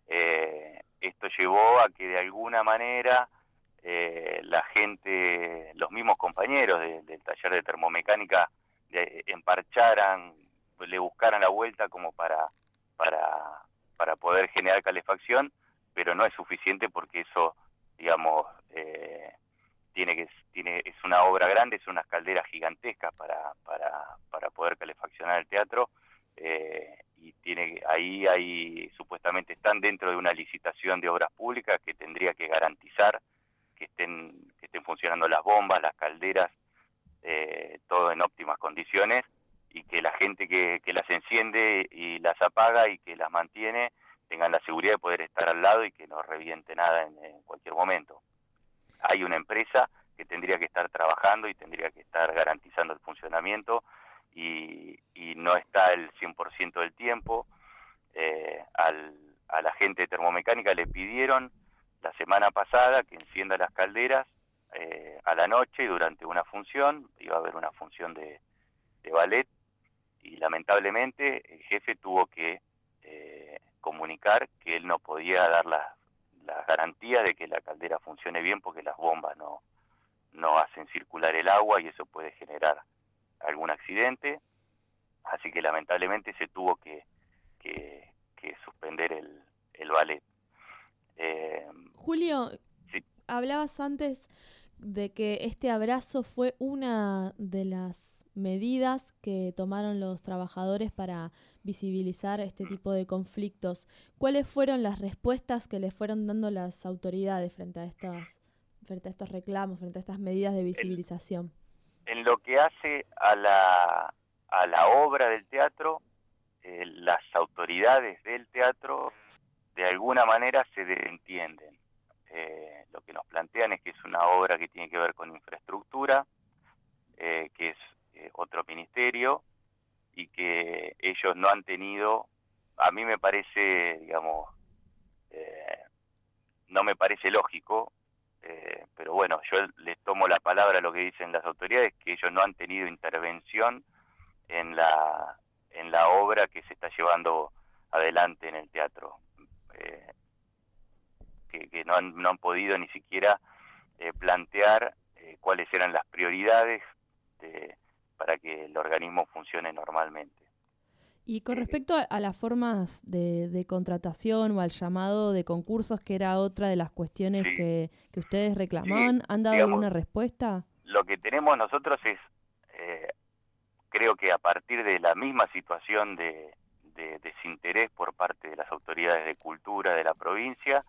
Eh, esto llevó a que de alguna manera eh, la gente, los mismos compañeros del taller de termomecánica emparcharan, le buscaran la vuelta como para, para, para poder generar calefacción, pero no es suficiente porque eso, digamos, eh, tiene que es una obra grande, es unas calderas gigantescas para, para, para poder calefaccionar el teatro eh, y tiene ahí hay supuestamente están dentro de una licitación de obras públicas que tendría que garantizar que estén que estén funcionando las bombas, las calderas, eh, todo en óptimas condiciones y que la gente que, que las enciende y las apaga y que las mantiene tengan la seguridad de poder estar al lado y que no reviente nada en cualquier momento hay una empresa que tendría que estar trabajando y tendría que estar garantizando el funcionamiento y, no está el 100% del tiempo. Eh, a la gente de termomecánica le pidieron la semana pasada que encienda las calderas eh, a la noche durante una función, iba a haber una función de, ballet y lamentablemente el jefe tuvo que eh, comunicar que él no podía dar las la garantía de que la caldera funcione bien porque las bombas no, no hacen circular el agua y eso puede generar algún accidente. Así que lamentablemente se tuvo que, que, suspender el, el ballet. Eh, Julio, hablabas antes de que este abrazo fue una de las medidas que tomaron los trabajadores para visibilizar este tipo de conflictos. ¿Cuáles fueron las respuestas que le fueron dando las autoridades frente a estos, frente a estos reclamos, frente a estas medidas de visibilización? En, lo que hace a la, a la obra del teatro, eh, las autoridades del teatro de alguna manera se entienden. Eh, lo que nos plantean es que es una obra que tiene que ver con infraestructura, eh, que es otro ministerio, y que ellos no han tenido, a mí me parece, digamos, eh, no me parece lógico, eh, pero bueno, yo les tomo la palabra a lo que dicen las autoridades, que ellos no han tenido intervención en la, en la obra que se está llevando adelante en el teatro, eh, que, no, han, no han podido ni siquiera plantear cuáles eran las prioridades de, para que el organismo funcione normalmente. Y con respecto a, las formas de, contratación o al llamado de concursos, que era otra de las cuestiones que, ustedes reclamaban, ¿han dado alguna respuesta? Lo que tenemos nosotros es, eh, creo que a partir de la misma situación de, desinterés por parte de las autoridades de cultura de la provincia,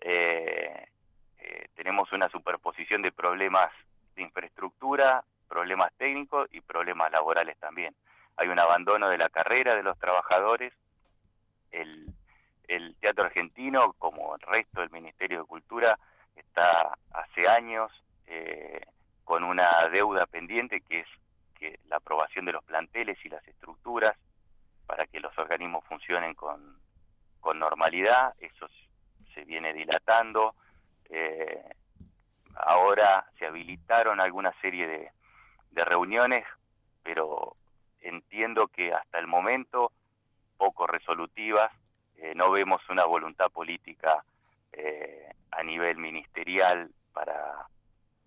eh, eh, tenemos una superposición de problemas de infraestructura, problemas técnicos y problemas laborales también. Hay un abandono de la carrera de los trabajadores, el, teatro argentino, como el resto del Ministerio de Cultura, está hace años eh, con una deuda pendiente que es que la aprobación de los planteles y las estructuras para que los organismos funcionen con, normalidad, eso se viene dilatando. Eh, ahora se habilitaron alguna serie de, de reuniones, pero entiendo que hasta el momento poco resolutivas, eh, no vemos una voluntad política eh, a nivel ministerial para,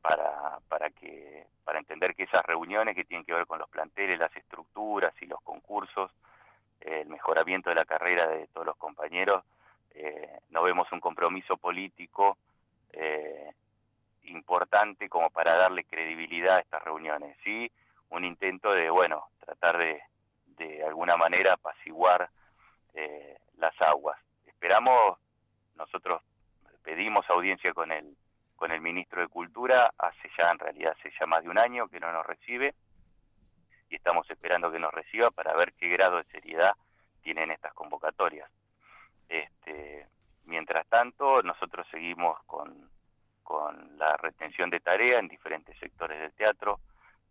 para, para, que, para entender que esas reuniones que tienen que ver con los planteles, las estructuras y los concursos, el mejoramiento de la carrera de todos los compañeros, eh, no vemos un compromiso político importante como para darle credibilidad a estas reuniones. Sí, un intento de, bueno, tratar de, de alguna manera apaciguar eh, las aguas. Esperamos, nosotros pedimos audiencia con el, con el ministro de Cultura, hace ya, en realidad, hace ya más de un año que no nos recibe, y estamos esperando que nos reciba para ver qué grado de seriedad tienen estas convocatorias. Este, mientras tanto, nosotros seguimos con, con la retención de tarea en diferentes sectores del teatro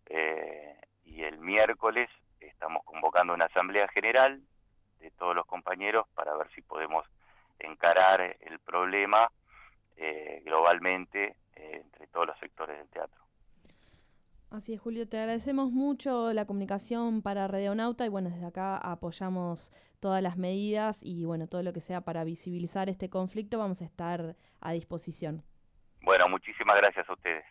eh, y el miércoles estamos convocando una asamblea general de todos los compañeros para ver si podemos encarar el problema eh, globalmente eh, entre todos los sectores del teatro. Así es, Julio, te agradecemos mucho la comunicación para Radionauta y bueno, desde acá apoyamos todas las medidas y bueno, todo lo que sea para visibilizar este conflicto vamos a estar a disposición. Bueno, muchísimas gracias a ustedes.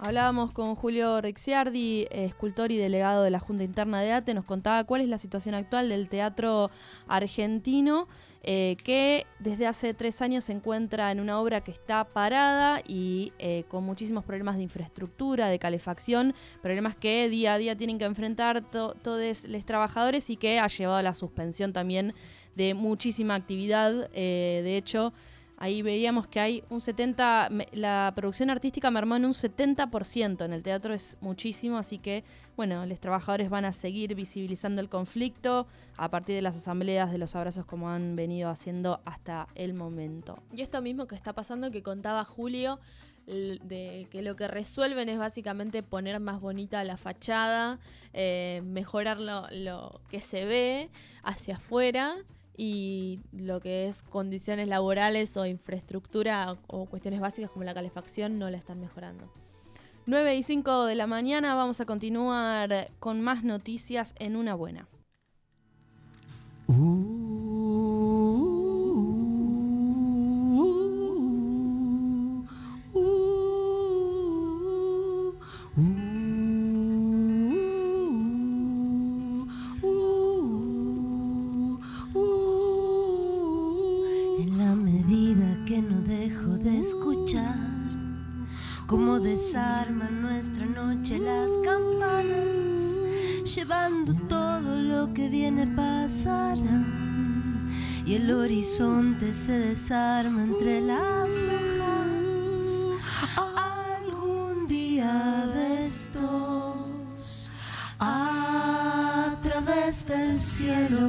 Hablábamos con Julio Rixiardi, escultor y delegado de la Junta Interna de ATE, nos contaba cuál es la situación actual del teatro argentino, eh, que desde hace tres años se encuentra en una obra que está parada y eh, con muchísimos problemas de infraestructura, de calefacción, problemas que día a día tienen que enfrentar todos los trabajadores y que ha llevado a la suspensión también de muchísima actividad. Eh, de hecho, Ahí veíamos que hay un 70, la producción artística mermó en un 70%, en el teatro es muchísimo, así que bueno, los trabajadores van a seguir visibilizando el conflicto a partir de las asambleas, de los abrazos como han venido haciendo hasta el momento. Y esto mismo que está pasando que contaba Julio, de que lo que resuelven es básicamente poner más bonita la fachada, eh, mejorar lo, lo que se ve hacia afuera y lo que es condiciones laborales o infraestructura o cuestiones básicas como la calefacción no la están mejorando. 9 y 5 de la mañana vamos a continuar con más noticias en una buena. En Y el horizonte se desarma entre las hojas. Algún día de estos, a través del cielo,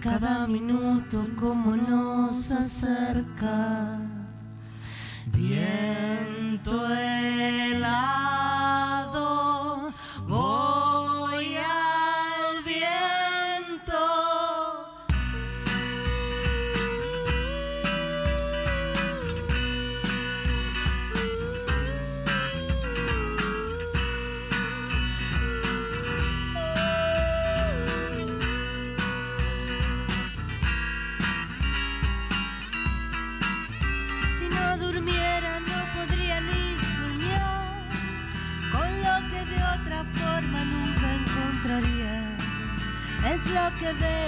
cada minuto como nos acerca. Es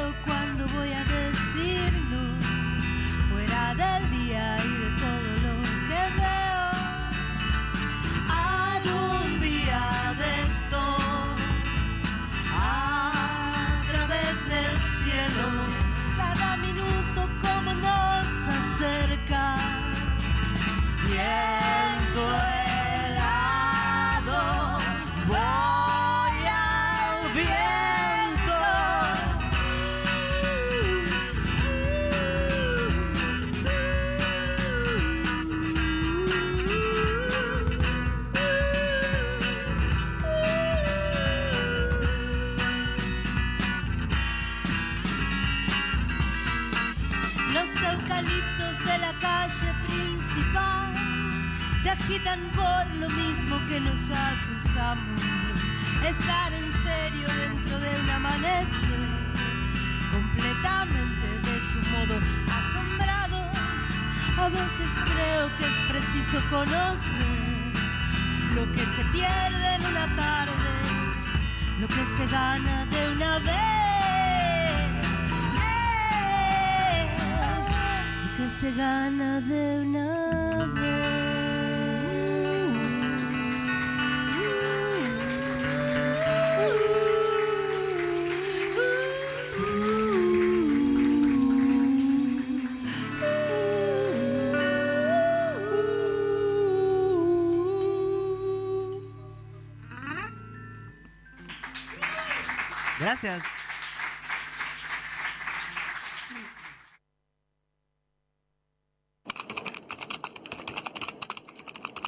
Gracias.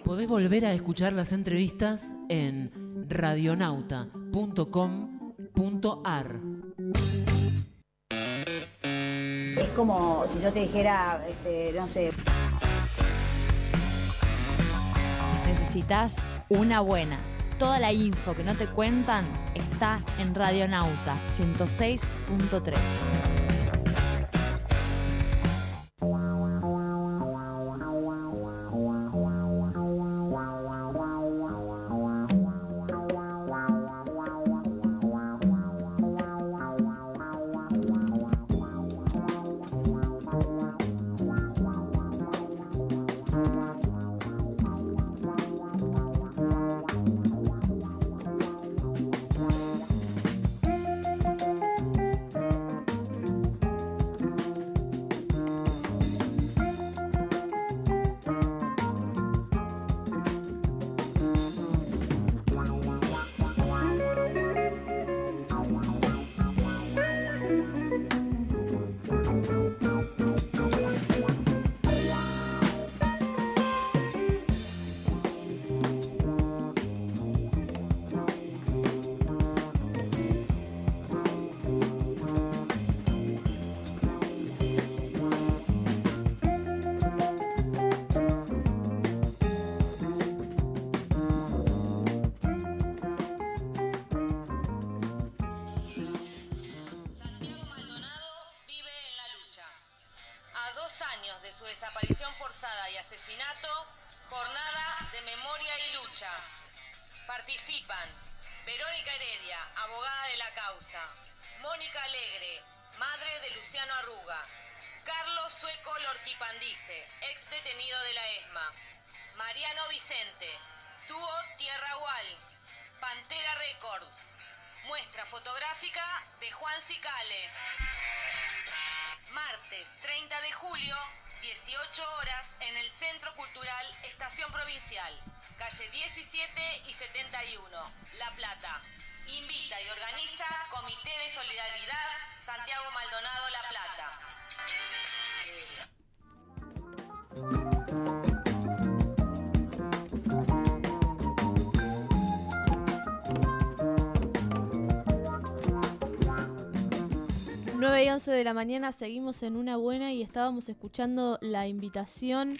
Podés volver a escuchar las entrevistas en radionauta.com.ar. Es como si yo te dijera, este, no sé. Necesitas una buena. Toda la info que no te cuentan está en Radionauta 106.3. Mónica Alegre, madre de Luciano Arruga, Carlos Sueco Lorquipandice, ex detenido de la ESMA, Mariano Vicente, dúo Tierra Gual, Pantera Records, muestra fotográfica de Juan Cicale. Martes 30 de julio, 18 horas, en el Centro Cultural Estación Provincial, calle 17 y 71, La Plata. Invita y organiza Comité de Solidaridad Santiago Maldonado La Plata. 9 y 11 de la mañana seguimos en una buena y estábamos escuchando la invitación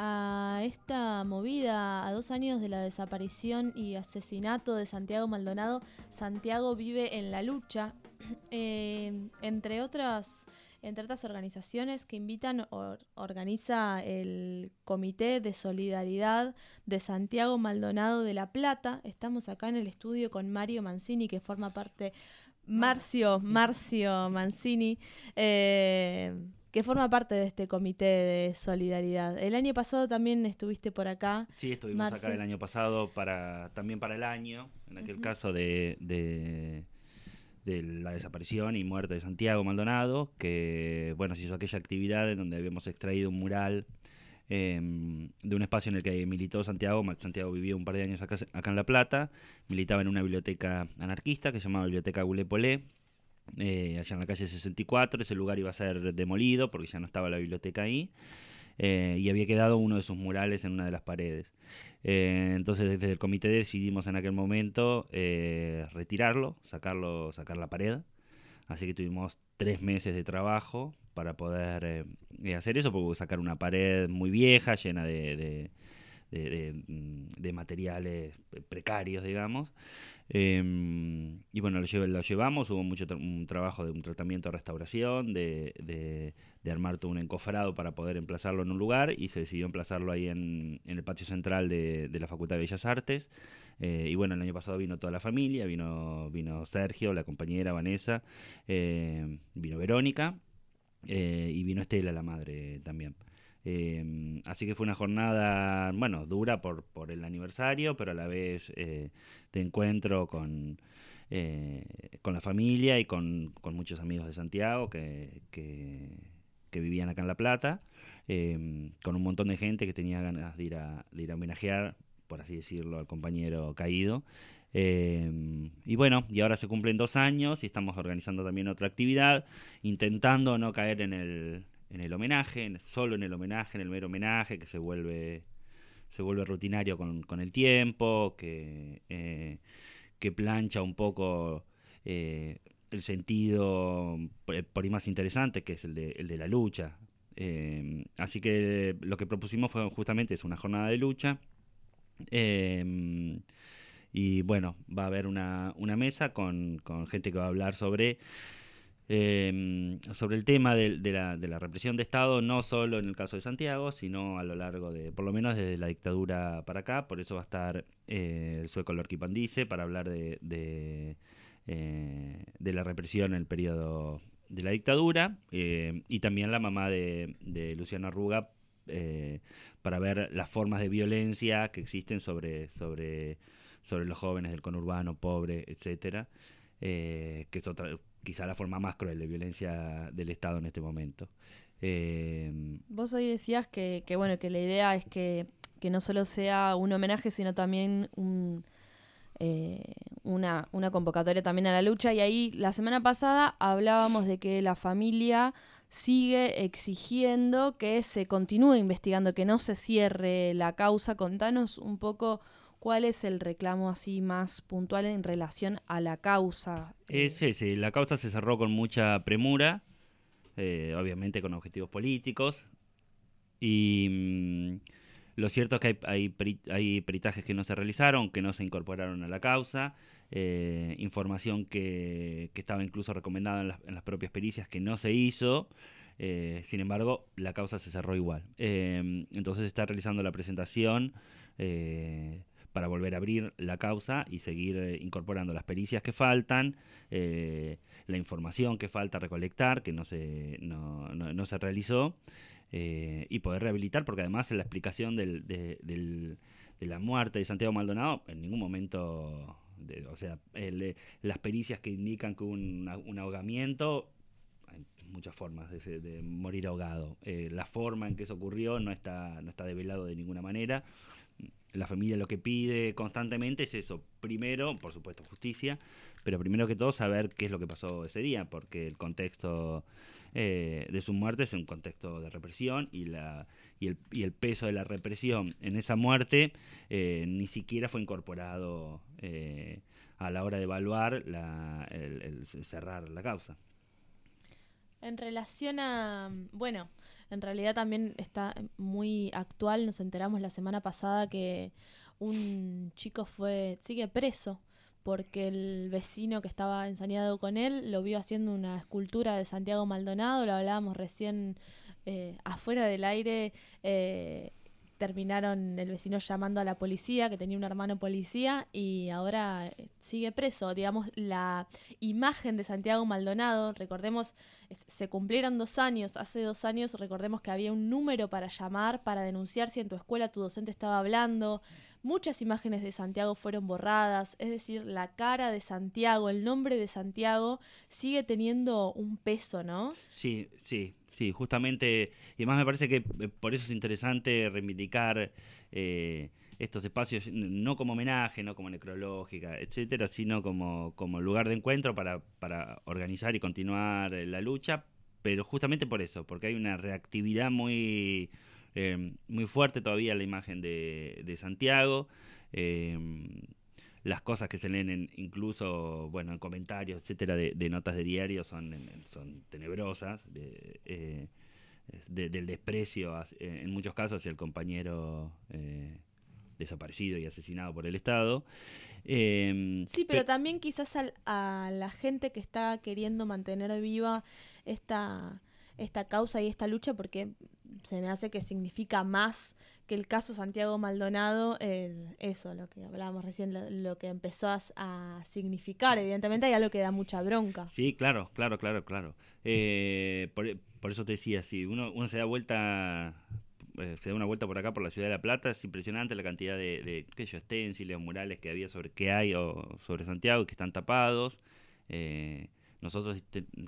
a esta movida a dos años de la desaparición y asesinato de Santiago Maldonado. Santiago vive en la lucha, eh, entre otras entre otras organizaciones que invitan, or- organiza el Comité de Solidaridad de Santiago Maldonado de La Plata. Estamos acá en el estudio con Mario Mancini, que forma parte, Marcio, Marcio Mancini, eh, que forma parte de este Comité de Solidaridad. El año pasado también estuviste por acá. Sí, estuvimos acá el año pasado para también para el año, en aquel caso de, de, de la desaparición y muerte de Santiago Maldonado, que bueno, se hizo aquella actividad en donde habíamos extraído un mural em, de un espacio en el que militó Santiago. Santiago vivió un par de años acá, acá en La Plata, militaba en una biblioteca anarquista que se llamaba Biblioteca Goulet-Polé, eh, allá en la calle 64. Ese lugar iba a ser demolido porque ya no estaba la biblioteca ahí. eh, y había quedado uno de sus murales en una de las paredes. Eh, entonces desde el comité decidimos en aquel momento eh, retirarlo, sacarlo, sacar la pared. Así que tuvimos tres meses de trabajo para poder eh, hacer eso, porque sacar una pared muy vieja, llena de, de- de- de, mm, de materiales precarios, digamos. Em, y bueno, lo, lo llevamos, hubo mucho un trabajo de un tratamiento de restauración, de, de- de armar todo un encofrado para poder emplazarlo en un lugar y se decidió emplazarlo ahí en, en el patio central de, de la Facultad de Bellas Artes. Eh, y bueno, el año pasado vino toda la familia, vino, vino Sergio, la compañera Vanessa, eh, vino Verónica eh, y vino Estela, la madre también. Eh, así que fue una jornada, bueno, dura por, por el aniversario, pero a la vez eh, de encuentro con, eh, con la familia y con, con muchos amigos de Santiago que, que, vivían acá en La Plata, eh, con un montón de gente que tenía ganas de ir a, de ir a homenajear, por así decirlo, al compañero caído. Eh, y bueno, y ahora se cumplen dos años y estamos organizando también otra actividad, intentando no caer en el, en el homenaje, en- solo en el homenaje, en el mero homenaje, que se vuelve se vuelve rutinario con, con el tiempo, que, eh, que plancha un poco eh, el sentido por, por ahí más interesante, que es el de, el de la lucha. Eh, así que lo que propusimos fue justamente es una jornada de lucha. Eh, y bueno, va a haber una, una mesa con, con gente que va a hablar sobre eh, sobre el tema de, de, la, de, la, represión de Estado, no solo en el caso de Santiago, sino a lo largo de, por lo menos desde la dictadura para acá. Por eso va a estar eh, el sueco Lorqui Pandice para hablar eh, de, la represión en el periodo de la dictadura eh, y también la mamá de, Luciano Arruga para ver las formas de violencia que existen sobre, sobre, sobre los jóvenes del conurbano, pobre, etcétera. Que es otra, quizá la forma más cruel de violencia del Estado en este momento. Eh, Vos hoy decías que, que, bueno, que la idea es que, que, no solo sea un homenaje, sino también un, eh, una, una convocatoria también a la lucha. Y ahí la semana pasada hablábamos de que la familia sigue exigiendo que se continúe investigando, que no se cierre la causa. Contanos un poco ¿Cuál es el reclamo así más puntual en relación a la causa? Es ese, la causa se cerró con mucha premura, eh, obviamente con objetivos políticos, y mmm, lo cierto es que hay, hay, peri hay, peritajes que no se realizaron, que no se incorporaron a la causa, eh, información que, que, estaba incluso recomendada en las, en las, propias pericias que no se hizo. Eh, sin embargo, la causa se cerró igual. Eh, entonces se está realizando la presentación eh, para volver a abrir la causa y seguir eh, incorporando las pericias que faltan, eh, la información que falta recolectar, que no se, no, no, se realizó, eh, y poder rehabilitar, porque además en la explicación del, de, del, de, la muerte de Santiago Maldonado, en ningún momento, o sea, las pericias que indican que hubo un, un ahogamiento, hay muchas formas de, de morir ahogado. La forma en que eso ocurrió no está, no está develado de ninguna manera la familia lo que pide constantemente es eso. Primero, por supuesto, justicia, pero primero que todo saber qué es lo que pasó ese día, porque el contexto eh, de su muerte es un contexto de represión y, la, y, el, y el peso de la represión en esa muerte eh, ni siquiera fue incorporado eh, a la hora de evaluar la, el, el cerrar la causa. En relación a, bueno, en realidad también está muy actual, nos enteramos la semana pasada que un chico fue, sigue preso porque el vecino que estaba ensañado con él lo vio haciendo una escultura de Santiago Maldonado, lo hablábamos recién eh, afuera del aire, eh, terminaron el vecino llamando a la policía, que tenía un hermano policía, y ahora eh, sigue preso. Digamos, la imagen de Santiago Maldonado, recordemos, se cumplieron dos años, hace dos años recordemos que había un número para llamar, para denunciar si en tu escuela tu docente estaba hablando. Muchas imágenes de Santiago fueron borradas, es decir, la cara de Santiago, el nombre de Santiago sigue teniendo un peso, ¿no? Sí, sí, Sí, justamente, y además me parece que por eso es interesante reivindicar eh, estos espacios, no como homenaje, no como necrológica, etcétera, sino como, como lugar de encuentro para, para organizar y continuar la lucha, pero justamente por eso, porque hay una reactividad muy, eh, muy fuerte todavía en la imagen de, de Santiago. Eh, las cosas que se leen en, incluso bueno en comentarios etcétera de, de notas de diario son son tenebrosas de, eh, de, del desprecio en muchos casos hacia el compañero eh, desaparecido y asesinado por el Estado eh, sí pero pe también quizás al, a la gente que está queriendo mantener viva esta esta causa y esta lucha porque se me hace que significa más que el caso Santiago Maldonado, eso, lo que hablábamos recién, lo, lo que empezó a, a, significar, evidentemente hay algo que da mucha bronca. Sí, claro, claro, claro, claro. Eh, por, por, eso te decía, si uno, uno se da vuelta, eh, se da una vuelta por acá, por la ciudad de La Plata, es impresionante la cantidad de, de qué sé esténciles, murales que había sobre, que hay o sobre Santiago, que están tapados. Eh, nosotros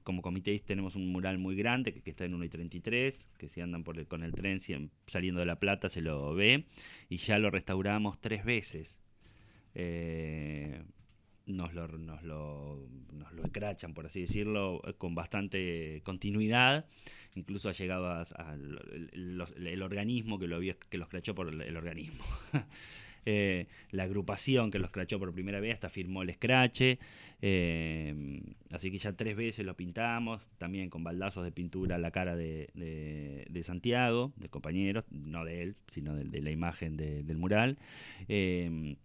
como comité tenemos un mural muy grande que, está en 1 y 33, que si andan por con el tren saliendo de La Plata se lo ve, y ya lo restauramos tres veces. Eh, nos lo, nos lo, nos lo escrachan, por así decirlo, con bastante continuidad. Incluso ha llegado a, a los- el organismo que lo había, que lo escrachó por el, organismo. Eh, la agrupación que lo escrachó por primera vez hasta firmó el escrache. eh, así que ya tres veces lo pintamos, también con baldazos de pintura la cara de, Santiago, de compañeros, no de él, sino de, la imagen de- del mural. Eh,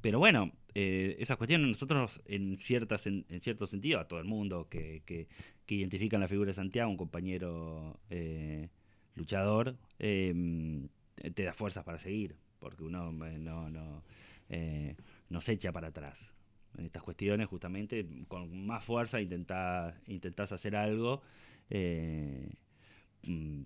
pero bueno, eh, esas cuestiones nosotros en ciertas en, cierto sentido, a todo el mundo que, que, que identifican la figura de Santiago, un compañero eh, luchador, eh, te da fuerzas para seguir, porque uno no, no, eh, no se echa para atrás. En estas cuestiones, justamente, con más fuerza intentás, intentás hacer algo mm,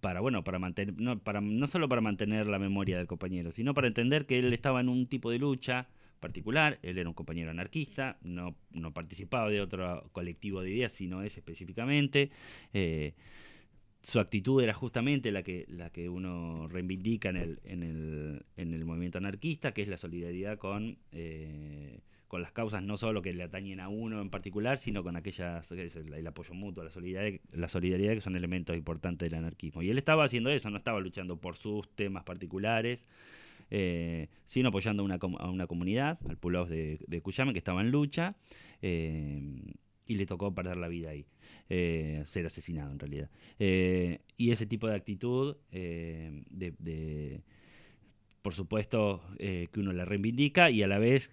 para bueno para mantener no para no solo para mantener la memoria del compañero sino para entender que él estaba en un tipo de lucha particular él era un compañero anarquista no no participaba de otro colectivo de ideas sino ese específicamente eh, su actitud era justamente la que la que uno reivindica en el en el, en el movimiento anarquista que es la solidaridad con eh, con las causas no solo que le atañen a uno en particular, sino con aquellas, el, apoyo mutuo, la solidaridad, que son elementos importantes del anarquismo. Y él estaba haciendo eso, no estaba luchando por sus temas particulares, eh, sino apoyando una, a una comunidad, al pueblo de, de Cuyame, que estaba en lucha, eh, y le tocó perder la vida ahí, eh, ser asesinado en realidad. Eh, y ese tipo de actitud, de, de- por supuesto, eh, que uno la reivindica y a la vez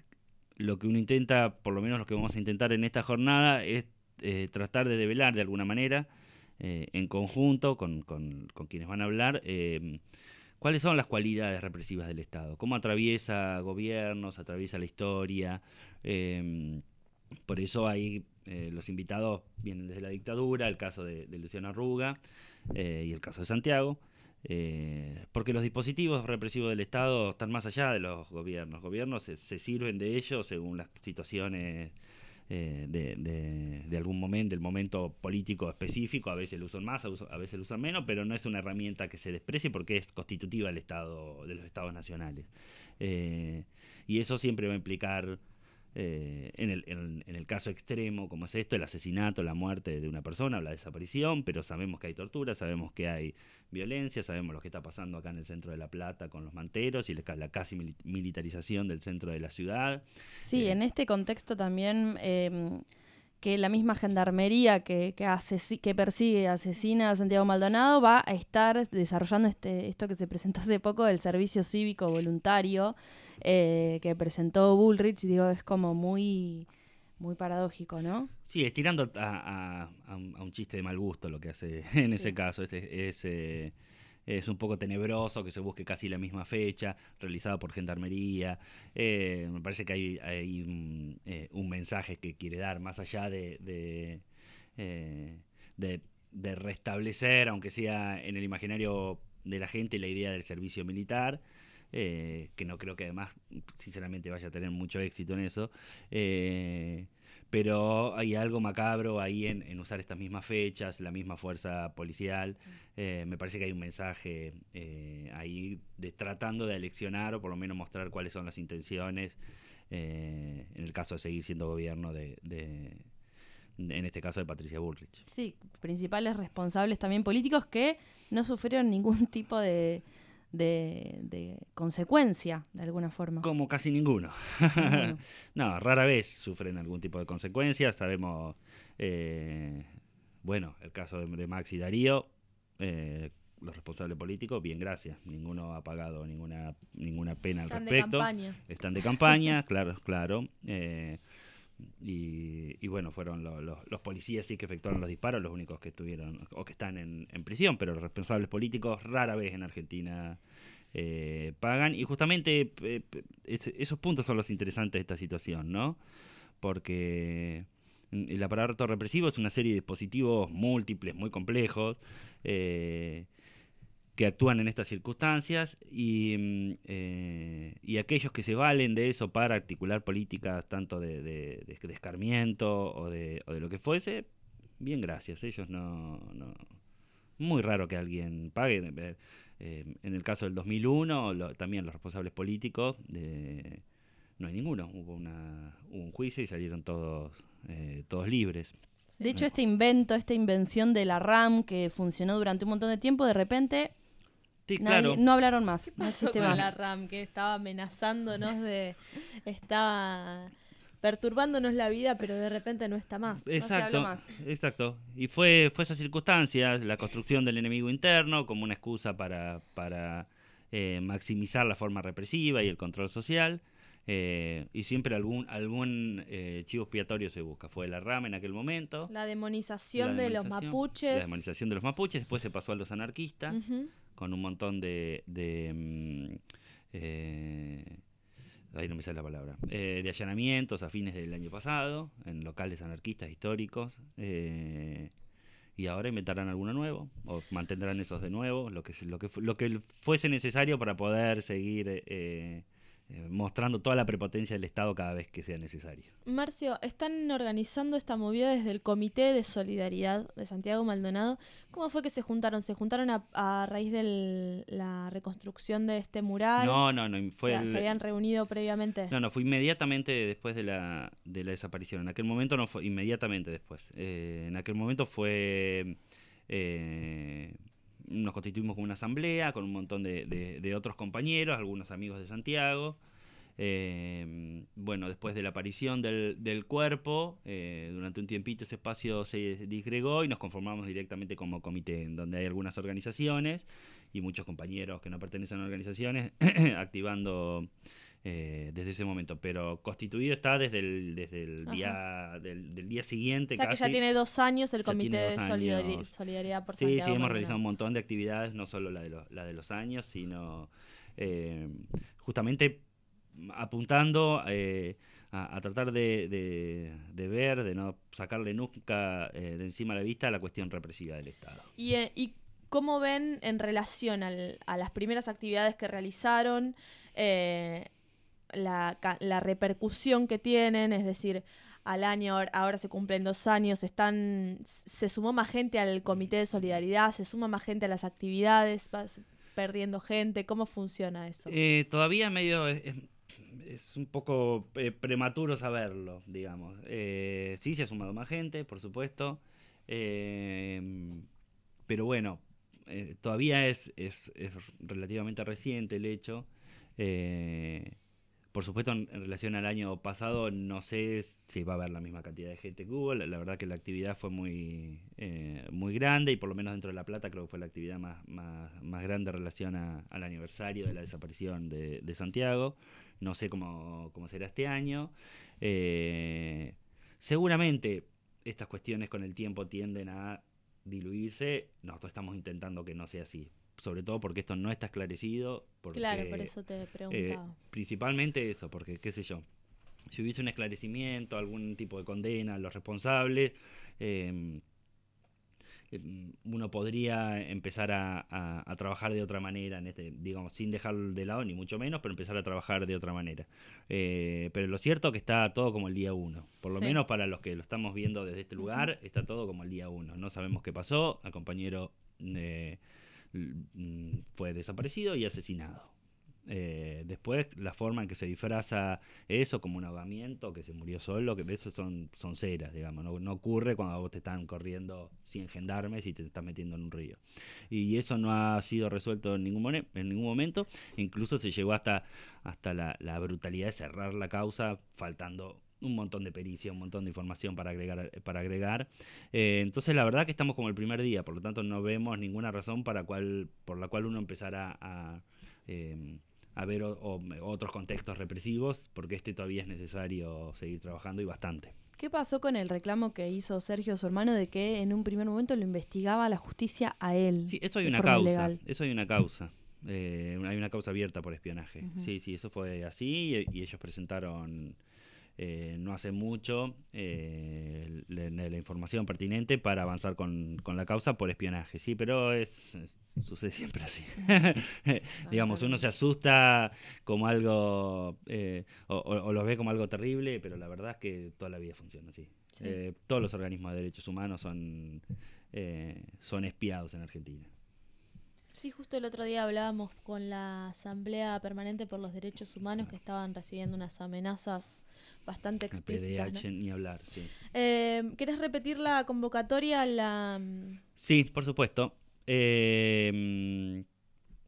lo que uno intenta, por lo menos lo que vamos a intentar en esta jornada, es eh, tratar de develar de alguna manera, eh, en conjunto con, con- quienes van a hablar, eh, cuáles son las cualidades represivas del Estado, cómo atraviesa gobiernos, atraviesa la historia. eh, por eso ahí eh, los invitados vienen desde la dictadura, el caso de, de Luciano Arruga y el caso de Santiago. Eh, porque los dispositivos represivos del Estado están más allá de los gobiernos. Gobiernos se, sirven de ellos según las situaciones eh, de, algún momento, del momento político específico. A veces lo usan más, a veces lo usan menos, pero no es una herramienta que se desprecie porque es constitutiva del Estado, de los Estados nacionales. Eh, y eso siempre va a implicar eh, en, el, en, en el caso extremo, como es esto, el asesinato, la muerte de una persona, la desaparición, pero sabemos que hay tortura, sabemos que hay violencia, sabemos lo que está pasando acá en el centro de La Plata con los manteros y la, la casi mili- militarización del centro de la ciudad. Sí, Eh, en este contexto también eh, que la misma gendarmería que, que, que persigue, asesina a Santiago Maldonado, va a estar desarrollando este, esto que se presentó hace poco del servicio cívico voluntario eh, que presentó Bullrich, digo, es como muy, muy paradójico, ¿no? Sí, estirando a, a- a un, chiste de mal gusto lo que hace en Sí. ese caso. Este, es, eh, es un poco tenebroso que se busque casi la misma fecha, realizado por Gendarmería. Eh, me parece que hay, hay un, eh, un mensaje que quiere dar más allá de, de, eh, de- de restablecer, aunque sea en el imaginario de la gente, la idea del servicio militar. Eh, que no creo que además, sinceramente, vaya a tener mucho éxito en eso. Eh, pero hay algo macabro ahí en, usar estas mismas fechas, la misma fuerza policial. Eh, me parece que hay un mensaje eh, ahí de tratando de aleccionar o por lo menos mostrar cuáles son las intenciones eh, en el caso de seguir siendo gobierno de- en este caso de Patricia Bullrich. Sí, principales responsables también políticos que no sufrieron ningún tipo de, de, de consecuencia, de alguna forma. Como casi ninguno. Ninguno. no, rara vez sufren algún tipo de consecuencias. Sabemos, eh, bueno, el caso de, de Max y Darío, eh, los responsables políticos, bien, gracias. Ninguno ha pagado ninguna ninguna pena al Están de respecto. campaña. Están de campaña, claro, claro. eh, y, y bueno, fueron lo- lo- los policías sí que efectuaron los disparos, los únicos que estuvieron o que están en, en prisión, pero los responsables políticos rara vez en Argentina eh, pagan. Y justamente eh, esos puntos son los interesantes de esta situación, ¿no? Porque el aparato represivo es una serie de dispositivos múltiples, muy complejos, eh, que actúan en estas circunstancias y, mm, eh, y aquellos que se valen de eso para articular políticas tanto de, de- de- de escarmiento o de, o de lo que fuese, bien gracias, ellos no... no muy raro que alguien pague. Eh, eh, en el caso del 2001, lo- también los responsables políticos de- no hay ninguno. Hubo, una, hubo un juicio y salieron todos, eh, todos libres. De hecho, este invento, esta invención de la RAM que funcionó durante un montón de tiempo, de repente Sí, nadie- claro. no hablaron más. no pasó con más. la RAM que estaba amenazándonos de estaba perturbándonos la vida pero de repente no está más Exacto, exacto. Y fue, fue esa circunstancia, la construcción del enemigo interno como una excusa para, para eh, maximizar la forma represiva y el control social. eh, y siempre algún algún eh, chivo expiatorio se busca. Fue la rama en aquel momento. la demonización la de los mapuches La demonización de los mapuches, después se pasó a los anarquistas, Ujú. Con un montón de... de mm, eh, ahí no me sale la palabra, eh, de allanamientos a fines del año pasado, en locales anarquistas históricos, eh, y ahora inventarán alguno nuevo, o mantendrán esos de nuevo, lo que, lo que, lo que fuese necesario para poder seguir eh, mostrando toda la prepotencia del Estado cada vez que sea necesario. Marcio, están organizando esta movida desde el Comité de Solidaridad de Santiago Maldonado. ¿Cómo fue que se juntaron? ¿Se juntaron a, a raíz de la reconstrucción de este mural? No, no, no, fue O sea, el- ¿Se habían reunido previamente? No, no, fue inmediatamente después de la, de la desaparición. En aquel momento no fue inmediatamente después. Eh, en aquel momento fue... eh, nos constituimos como una asamblea con un montón de, de- otros compañeros, algunos amigos de Santiago. Eh, bueno, después de la aparición del, del cuerpo, eh, durante un tiempito ese espacio se disgregó y nos conformamos directamente como comité, en donde hay algunas organizaciones y muchos compañeros que no pertenecen a organizaciones activando eh, desde ese momento. Pero constituido está desde el, desde el día del, del día siguiente. O sea que ya casi. tiene dos años el Comité de Solidari-. Solidaridad por Sí, Santiago sí, hemos realizado un montón de actividades, no solo la de, los, la de los años, sino eh, justamente apuntando eh, a, a tratar de, de- de ver, de no sacarle nunca eh, de encima a la vista la cuestión represiva del Estado. ¿Y, eh, y cómo ven en relación al- a las primeras actividades que realizaron eh, la, la repercusión que tienen? Es decir, al año, ahora- se cumplen dos años, están, se sumó más gente al Comité de Solidaridad, se suma más gente a las actividades, vas perdiendo gente, ¿cómo funciona eso? Eh, todavía medio es, es- un poco eh, prematuro saberlo, digamos. Eh, sí, se ha sumado más gente, por supuesto. eh, pero bueno, todavía es, es, es relativamente reciente el hecho. Por supuesto, en, relación al año pasado, no sé si va a haber la misma cantidad de gente que hubo. La, la verdad que la actividad fue muy, eh, muy grande y por lo menos dentro de La Plata creo que fue la actividad más, más, más grande en relación a- al aniversario de la desaparición de, de Santiago. No sé cómo, cómo será este año. Eh, seguramente estas cuestiones con el tiempo tienden a diluirse. Nosotros estamos intentando que no sea así. Sobre todo porque esto no está esclarecido. Porque, Claro, por eso te eh, preguntaba. principalmente eso, porque qué sé yo, si hubiese un esclarecimiento, algún tipo de condena a los responsables, eh, eh, uno podría empezar a, a- a trabajar de otra manera, en este, digamos, sin dejarlo de lado, ni mucho menos, pero empezar a trabajar de otra manera. Eh, pero lo cierto es que está todo como el día uno, por lo Sí. menos para los que lo estamos viendo desde este lugar, está todo como el día uno. No sabemos qué pasó, el compañero eh, fue desaparecido y asesinado. Eh, después, la forma en que se disfraza eso como un ahogamiento, que se murió solo, que eso son, son ceras, digamos. No, no ocurre cuando vos te están corriendo 100 gendarmes y te estás metiendo en un río. Y eso no ha sido resuelto en ningún, en ningún momento. Incluso se llegó hasta, hasta la brutalidad de cerrar la causa, faltando un montón de pericia, un montón de información para agregar. Para agregar. Eh, entonces, la verdad que estamos como el primer día, por lo tanto, no vemos ninguna razón para cual, por la cual uno empezará a. eh, a ver o- o- otros contextos represivos, porque este todavía es necesario seguir trabajando y bastante. ¿Qué pasó con el reclamo que hizo Sergio, su hermano, de que en un primer momento lo investigaba la justicia a él? Sí, eso hay una causa. Eso hay una causa. Eh, hay una causa abierta por espionaje. Sí, sí, eso fue así y, y ellos presentaron eh, no hace mucho eh, la, la información pertinente para avanzar con, con la causa por espionaje. Sí, pero es, es- sucede siempre así. Digamos, uno se asusta como algo eh, o, o- o lo ve como algo terrible, pero la verdad es que toda la vida funciona así. Sí. Eh, todos los organismos de derechos humanos son, eh, son espiados en Argentina. Sí, justo el otro día hablábamos con la Asamblea Permanente por los Derechos Humanos que estaban recibiendo unas amenazas bastante El explícitas. ni hablar, sí. Eh, ¿Querés repetir la convocatoria? La... Sí, por supuesto. Eh, mm,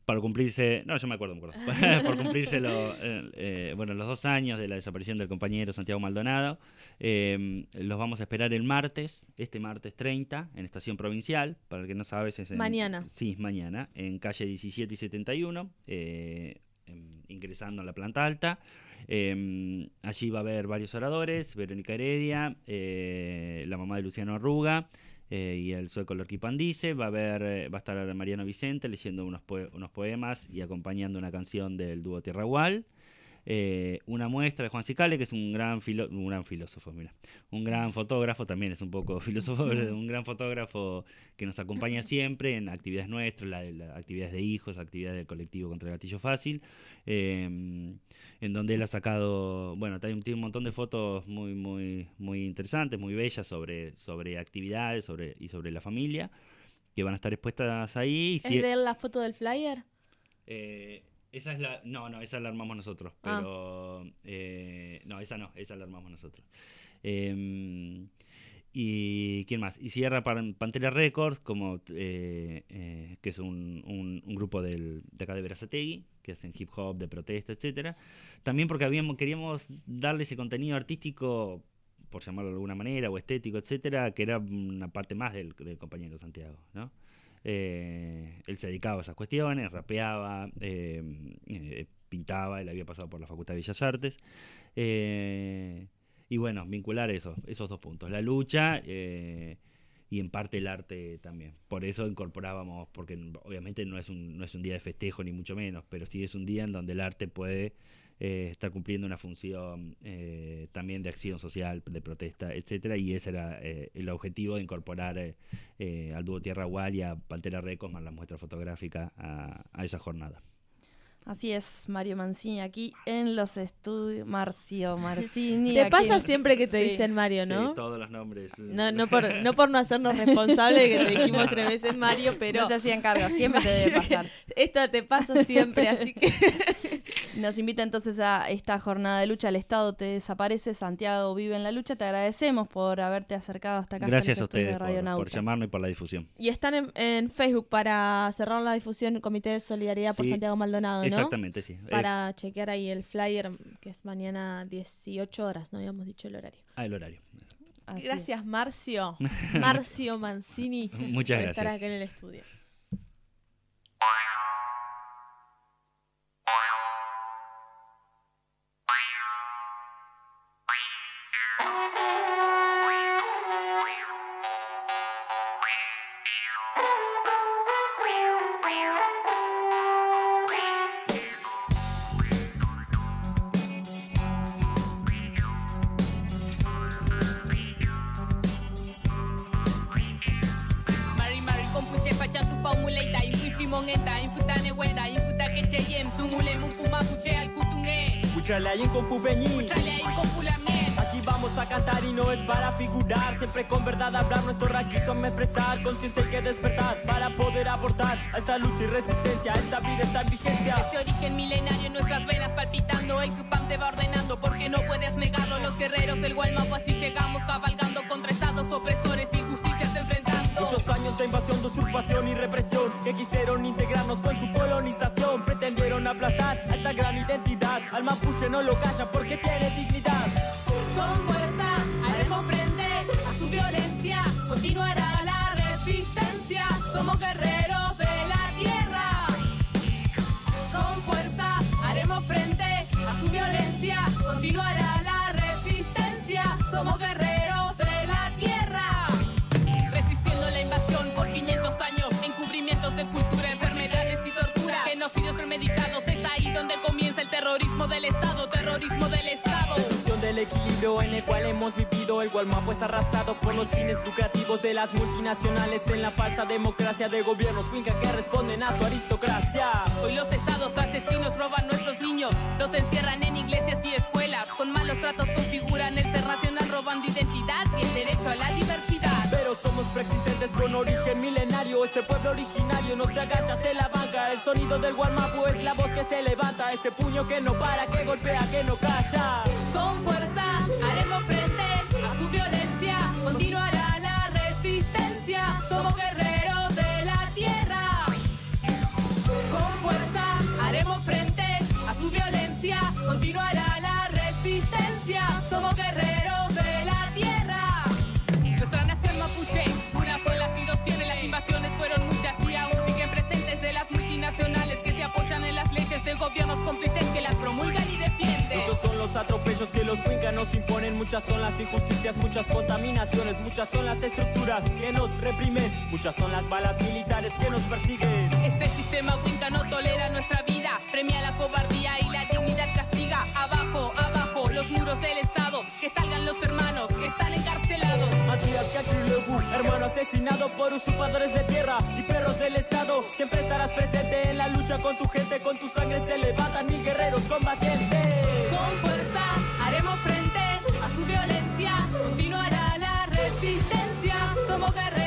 para cumplirse, no, yo me acuerdo, me acuerdo. por cumplirse lo, eh, eh, bueno, los dos años de la desaparición del compañero Santiago Maldonado, eh, los vamos a esperar el martes, este martes 30, en Estación Provincial. Para el que no sabe, es en, Mañana. Sí, mañana, en calle 17 y 71, eh, em, ingresando a la planta alta. Eh, allí va a haber varios oradores, Verónica Heredia, eh, la mamá de Luciano Arruga eh, y el sueco Lorqui Pandice. Va a haber, eh, va a estar Mariano Vicente leyendo unos, unos poemas y acompañando una canción del dúo Tierra Igual. Eh, una muestra de Juan Cicale, que es un gran, filo- un gran filósofo, mira. Un gran fotógrafo, también es un poco filósofo, pero un gran fotógrafo que nos acompaña siempre en actividades nuestras, la, la- actividades de hijos, actividades del colectivo contra el gatillo fácil, eh, en donde él ha sacado, bueno, tiene un- montón de fotos muy, muy, muy interesantes, muy bellas sobre, sobre actividades sobre, y sobre la familia, que van a estar expuestas ahí. y ¿Es si- de él la foto del flyer? eh, esa es la. No, no, esa la armamos nosotros. Ah. Pero. eh, no, esa no, esa la armamos nosotros. Eh, y quién más? Y cierra Pan- Pantera Records, como eh, eh, que es un, un- un grupo del, de acá de Verazategui, que hacen hip hop, de protesta, etcétera. También porque habíamos, queríamos darle ese contenido artístico, por llamarlo de alguna manera, o estético, etcétera, que era una parte más del, del compañero Santiago, ¿no? Eh, él se dedicaba a esas cuestiones, rapeaba, eh, eh, pintaba, él había pasado por la Facultad de Bellas Artes. eh, y bueno, vincular esos, esos dos puntos, la lucha y en parte el arte también. Por eso incorporábamos, porque obviamente no es, un, no es un día de festejo ni mucho menos, pero sí es un día en donde el arte puede eh, estar cumpliendo una función eh, también de acción social, de protesta, etcétera, y ese era eh, el objetivo de incorporar eh, eh, al dúo Tierra Gual y a Pantera Records más la muestra fotográfica a, a esa jornada. Así es, Mario Mancini aquí en los estudios. Marcio Marcini. Te aquí pasa en- siempre que te Sí. dicen Mario, ¿no? Sí, todos los nombres. No, no por, no por no hacernos responsables de que te dijimos tres veces Mario, pero... No se hacían cargo, siempre te debe pasar. Esto te pasa siempre, así que... Nos invita entonces a esta jornada de lucha. El Estado te desaparece, Santiago vive en la lucha. Te agradecemos por haberte acercado hasta acá. Gracias a ustedes de por, llamarnos y por la difusión. Y están en, en Facebook para cerrar la difusión Comité de Solidaridad por Santiago Maldonado, ¿no? exactamente, sí. Eh, Para chequear ahí el flyer, que es mañana 18 horas, no habíamos dicho el horario. Ah, el horario. Así gracias, es. Marcio. Marcio Mancini. Muchas por estar gracias. acá en el estudio. Siempre con verdad hablar nuestro raquismo expresar Conciencia hay que despertar para poder aportar A esta lucha y resistencia, esta vida está en vigencia. Este origen milenario en nuestras venas palpitando El Cupam te va ordenando porque no puedes negarlo Los guerreros del Gualmapo así llegamos cabalgando Contra estados opresores, injusticias enfrentando. Muchos años de invasión, de usurpación y represión Que quisieron integrarnos con su colonización Pretendieron aplastar a esta gran identidad. Al mapuche no lo callan porque tiene dignidad. Con fuerza violencia, continuará Destrucción del equilibrio en el cual hemos vivido El Gualmapo es arrasado por los fines lucrativos de las multinacionales En la falsa democracia de gobiernos Winca que responden a su aristocracia Hoy los estados asesinos roban nuestros niños, los encierran en iglesias y escuelas, con malos tratos configuran el ser nacional robando identidad y el derecho a la diversidad. Pero somos preexistentes con origen milenario Este pueblo originario no se agacha, se la banca. El sonido del guamapu es la voz que se levanta. Ese puño que no para, que golpea, que no calla. Con fuerza haremos frente a su violencia. Continuará la resistencia. Somos guerreros los atropellos que los cuincas nos imponen, muchas son las injusticias, muchas contaminaciones, muchas son las estructuras que nos reprimen, muchas son las balas militares que nos persiguen. Este sistema Winca no tolera nuestra vida, premia la cobardía y la dignidad castiga. Abajo, abajo, los muros del Estado, que salgan los hermanos que están encarcelados. Matías Cachilefu, hermano asesinado por usurpadores de tierra y perros del Estado. Siempre estarás presente en la lucha con tu gente, con tu sangre se levantan mil guerreros combatientes. Con fuerza Somos guerreros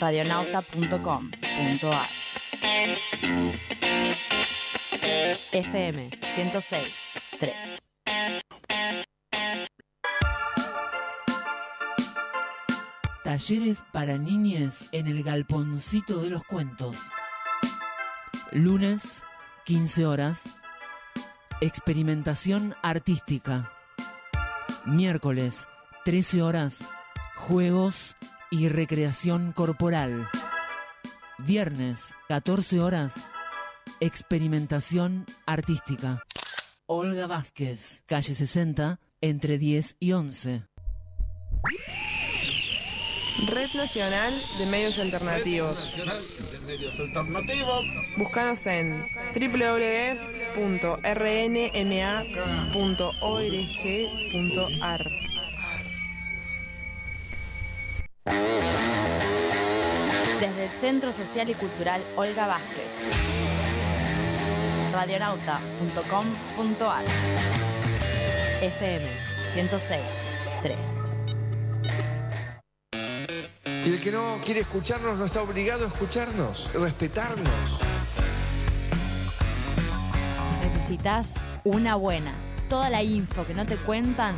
radionauta.com.ar FM 106 3 Talleres para niñes en el Galponcito de los Cuentos. Lunes, 15 horas. Experimentación artística. Miércoles, 13 horas. Juegos y recreación corporal. Viernes, 14 horas. Experimentación artística. Olga Vázquez, calle 60, entre 10 y 11. Red Nacional de Medios Alternativos. Nacional de Medios Alternativos. Búscanos en www.rnma.org.ar. Desde el Centro Social y Cultural Olga Vázquez. Radionauta.com.ar FM 106 3 Y el que no quiere escucharnos no está obligado a escucharnos, respetarnos. Necesitas una buena. Toda la info que no te cuentan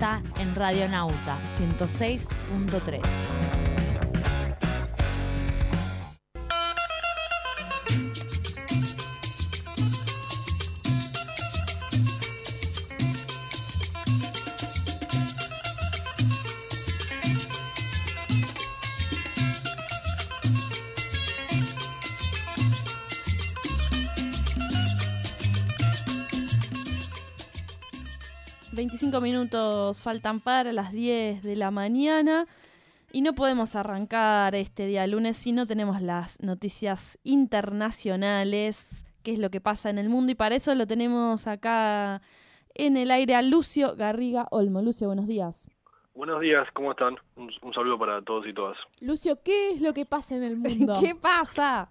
está en Radionauta 106.3. Veinticinco minutos faltan para las 10 de la mañana y no podemos arrancar este día lunes si no tenemos las noticias internacionales, qué es lo que pasa en el mundo y para eso lo tenemos acá en el aire a Lucio Garriga Olmo. Lucio, buenos días. Buenos días, ¿cómo están? Un, un saludo para todos y todas. Lucio, ¿qué es lo que pasa en el mundo? ¿Qué pasa?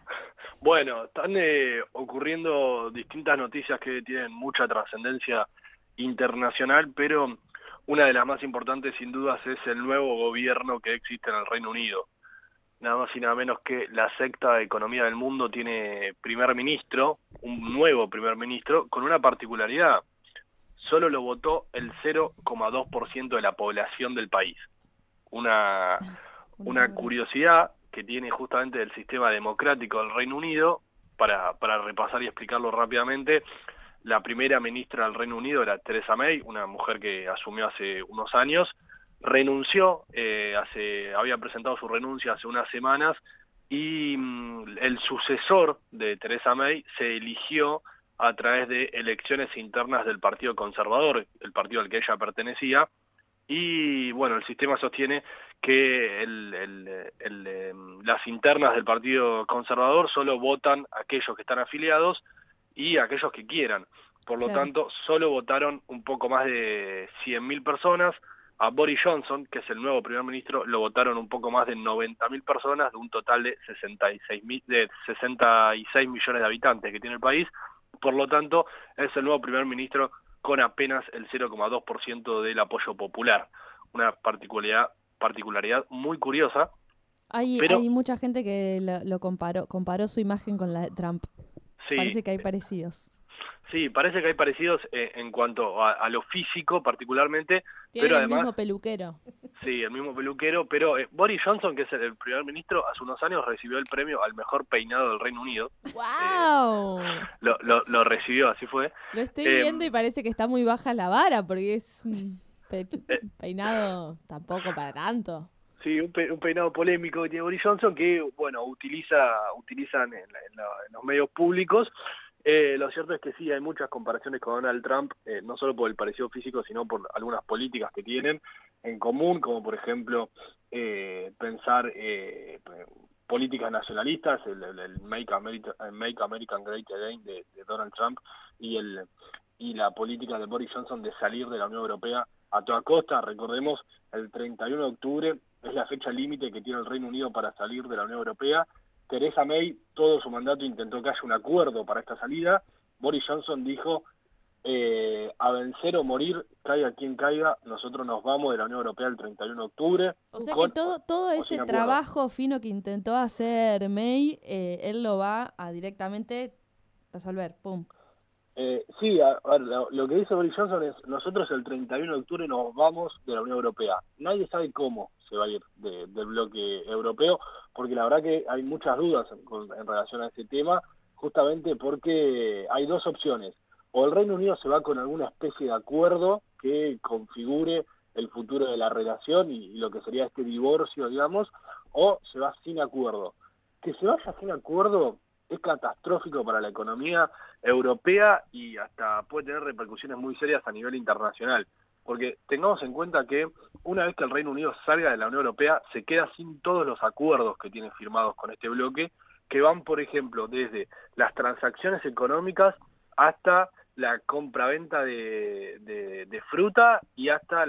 Bueno, están eh, ocurriendo distintas noticias que tienen mucha trascendencia internacional, pero una de las más importantes sin dudas es el nuevo gobierno que existe en el Reino Unido. Nada más y nada menos que la secta economía del mundo tiene primer ministro, un nuevo primer ministro, con una particularidad. Solo lo votó el 0,2% de la población del país. Una, una curiosidad que tiene justamente el sistema democrático del Reino Unido, para, para repasar y explicarlo rápidamente, la primera ministra del Reino Unido era Theresa May, una mujer que asumió hace unos años, renunció, eh, hace, había presentado su renuncia hace unas semanas y mm, el sucesor de Theresa May se eligió a través de elecciones internas del Partido Conservador, el partido al que ella pertenecía, y bueno, el sistema sostiene que eh, las internas del Partido Conservador solo votan aquellos que están afiliados y aquellos que quieran. Por lo Claro. tanto, solo votaron un poco más de 100.000 personas. A Boris Johnson, que es el nuevo primer ministro, lo votaron un poco más de 90.000 personas de un total de 66, mil- de 66 millones de habitantes que tiene el país. Por lo tanto, es el nuevo primer ministro con apenas el 0,2% del apoyo popular. Una particularidad, particularidad muy curiosa. Hay, Pero- hay mucha gente que lo, lo comparó, comparó su imagen con la de Trump. Sí, Parece que hay parecidos. sí, parece que hay parecidos eh, en cuanto a, a lo físico particularmente, Tiene pero el además... mismo peluquero. Sí, el mismo peluquero, pero eh, Boris Johnson, que es el, el primer ministro, hace unos años recibió el premio al mejor peinado del Reino Unido. ¡Wow! Lo, lo- lo recibió, así fue. Lo estoy Eh, viendo y parece que está muy baja la vara porque es un pe- peinado tampoco para tanto. Sí, un, pe- un peinado polémico que tiene Boris Johnson que, bueno, utiliza, utilizan en, la- en la- en los medios públicos. Eh, lo cierto es que sí, hay muchas comparaciones con Donald Trump, eh, no solo por el parecido físico, sino por algunas políticas que tienen en común, como por ejemplo eh, pensar políticas nacionalistas, el Make, America, el Make American Great Again de, de Donald Trump y, el, y la política de Boris Johnson de salir de la Unión Europea a toda costa. Recordemos, el 31 de octubre es la fecha límite que tiene el Reino Unido para salir de la Unión Europea. Theresa May, todo su mandato intentó que haya un acuerdo para esta salida. Boris Johnson dijo, eh, a vencer o morir, caiga quien caiga, nosotros nos vamos de la Unión Europea el 31 de octubre. O sea con- que todo, todo ese acuerdo. trabajo fino que intentó hacer May, eh, él lo va a directamente resolver. Pum. Eh, sí, lo, que dice Boris Johnson es, nosotros el 31 de octubre nos vamos de la Unión Europea. Nadie sabe cómo se va a ir de- del bloque europeo, porque la verdad que hay muchas dudas en, relación a ese tema, justamente porque hay dos opciones. O el Reino Unido se va con alguna especie de acuerdo que configure el futuro de la relación y lo que sería este divorcio, digamos, o se va sin acuerdo. Que se vaya sin acuerdo es catastrófico para la economía europea y hasta puede tener repercusiones muy serias a nivel internacional. Porque tengamos en cuenta que una vez que el Reino Unido salga de la Unión Europea, se queda sin todos los acuerdos que tiene firmados con este bloque, que van, por ejemplo, desde las transacciones económicas hasta la compra-venta de, de- fruta y hasta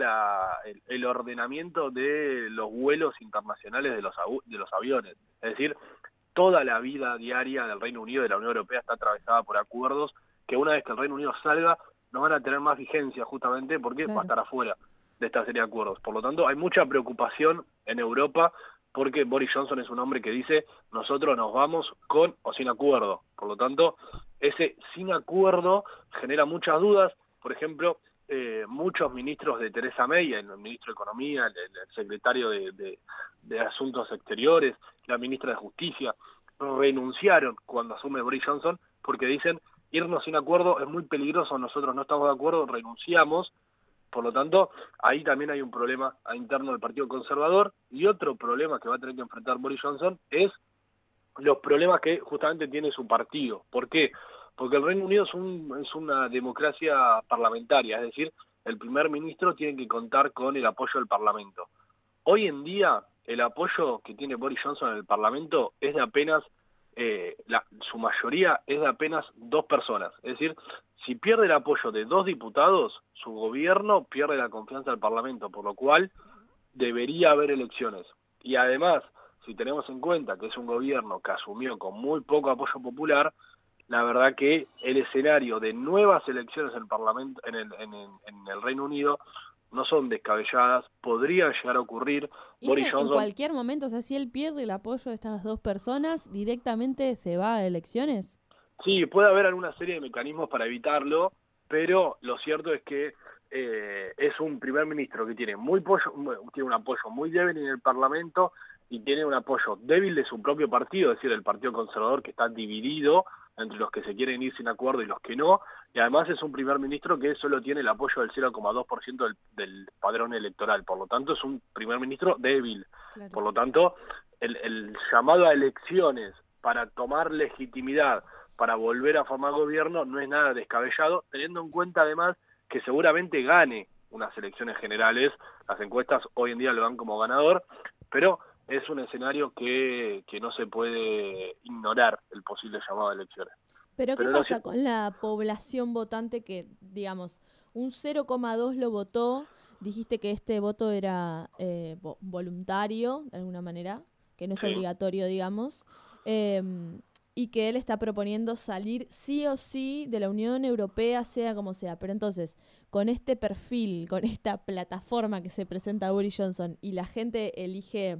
el, ordenamiento de los vuelos internacionales de los, de los aviones. Es decir, toda la vida diaria del Reino Unido y de la Unión Europea está atravesada por acuerdos que una vez que el Reino Unido salga no van a tener más vigencia justamente porque va a estar afuera de esta serie de acuerdos. Por lo tanto, hay mucha preocupación en Europa porque Boris Johnson es un hombre que dice nosotros nos vamos con o sin acuerdo. Por lo tanto, ese sin acuerdo genera muchas dudas. Por ejemplo, eh, muchos ministros de Teresa May, el ministro de Economía, el, secretario de- de Asuntos Exteriores, la ministra de Justicia, renunciaron cuando asume Boris Johnson porque dicen irnos sin acuerdo es muy peligroso, nosotros no estamos de acuerdo, renunciamos. Por lo tanto, ahí también hay un problema interno del Partido Conservador y otro problema que va a tener que enfrentar Boris Johnson es los problemas que justamente tiene su partido. ¿Por qué? Porque el Reino Unido es, un- es una democracia parlamentaria, es decir, el primer ministro tiene que contar con el apoyo del Parlamento. Hoy en día, el apoyo que tiene Boris Johnson en el Parlamento es de apenas, eh, su mayoría es de apenas dos personas. Es decir, si pierde el apoyo de dos diputados, su gobierno pierde la confianza del Parlamento, por lo cual debería haber elecciones. Y además, si tenemos en cuenta que es un gobierno que asumió con muy poco apoyo popular, la verdad que el escenario de nuevas elecciones en el Parlamento, en el, en el- en el Reino Unido, no son descabelladas, podrían llegar a ocurrir. Y Boris en cualquier momento, o sea, si él pierde el apoyo de estas dos personas, directamente se va a elecciones. sí, puede haber alguna serie de mecanismos para evitarlo, pero lo cierto es que eh, es un primer ministro que tiene muy pollo- tiene un apoyo muy débil en el Parlamento y tiene un apoyo débil de su propio partido, es decir, el Partido Conservador que está dividido entre los que se quieren ir sin acuerdo y los que no, y además es un primer ministro que solo tiene el apoyo del 0,2% del, del padrón electoral, por lo tanto es un primer ministro débil. Por lo tanto, el, el llamado a elecciones para tomar legitimidad, para volver a formar gobierno, no es nada descabellado, teniendo en cuenta además que seguramente gane unas elecciones generales, las encuestas hoy en día lo dan como ganador, pero es un escenario que, que no se puede ignorar el posible llamado a elecciones. Pero ¿qué Pero pasa con la población votante que, digamos, un 0,2 lo votó? Dijiste que este voto era eh, vo- voluntario, de alguna manera, que no es Sí. obligatorio, digamos, em, y que él está proponiendo salir sí o sí de la Unión Europea, sea como sea. Pero entonces, con este perfil, con esta plataforma que se presenta a Boris Johnson y la gente elige,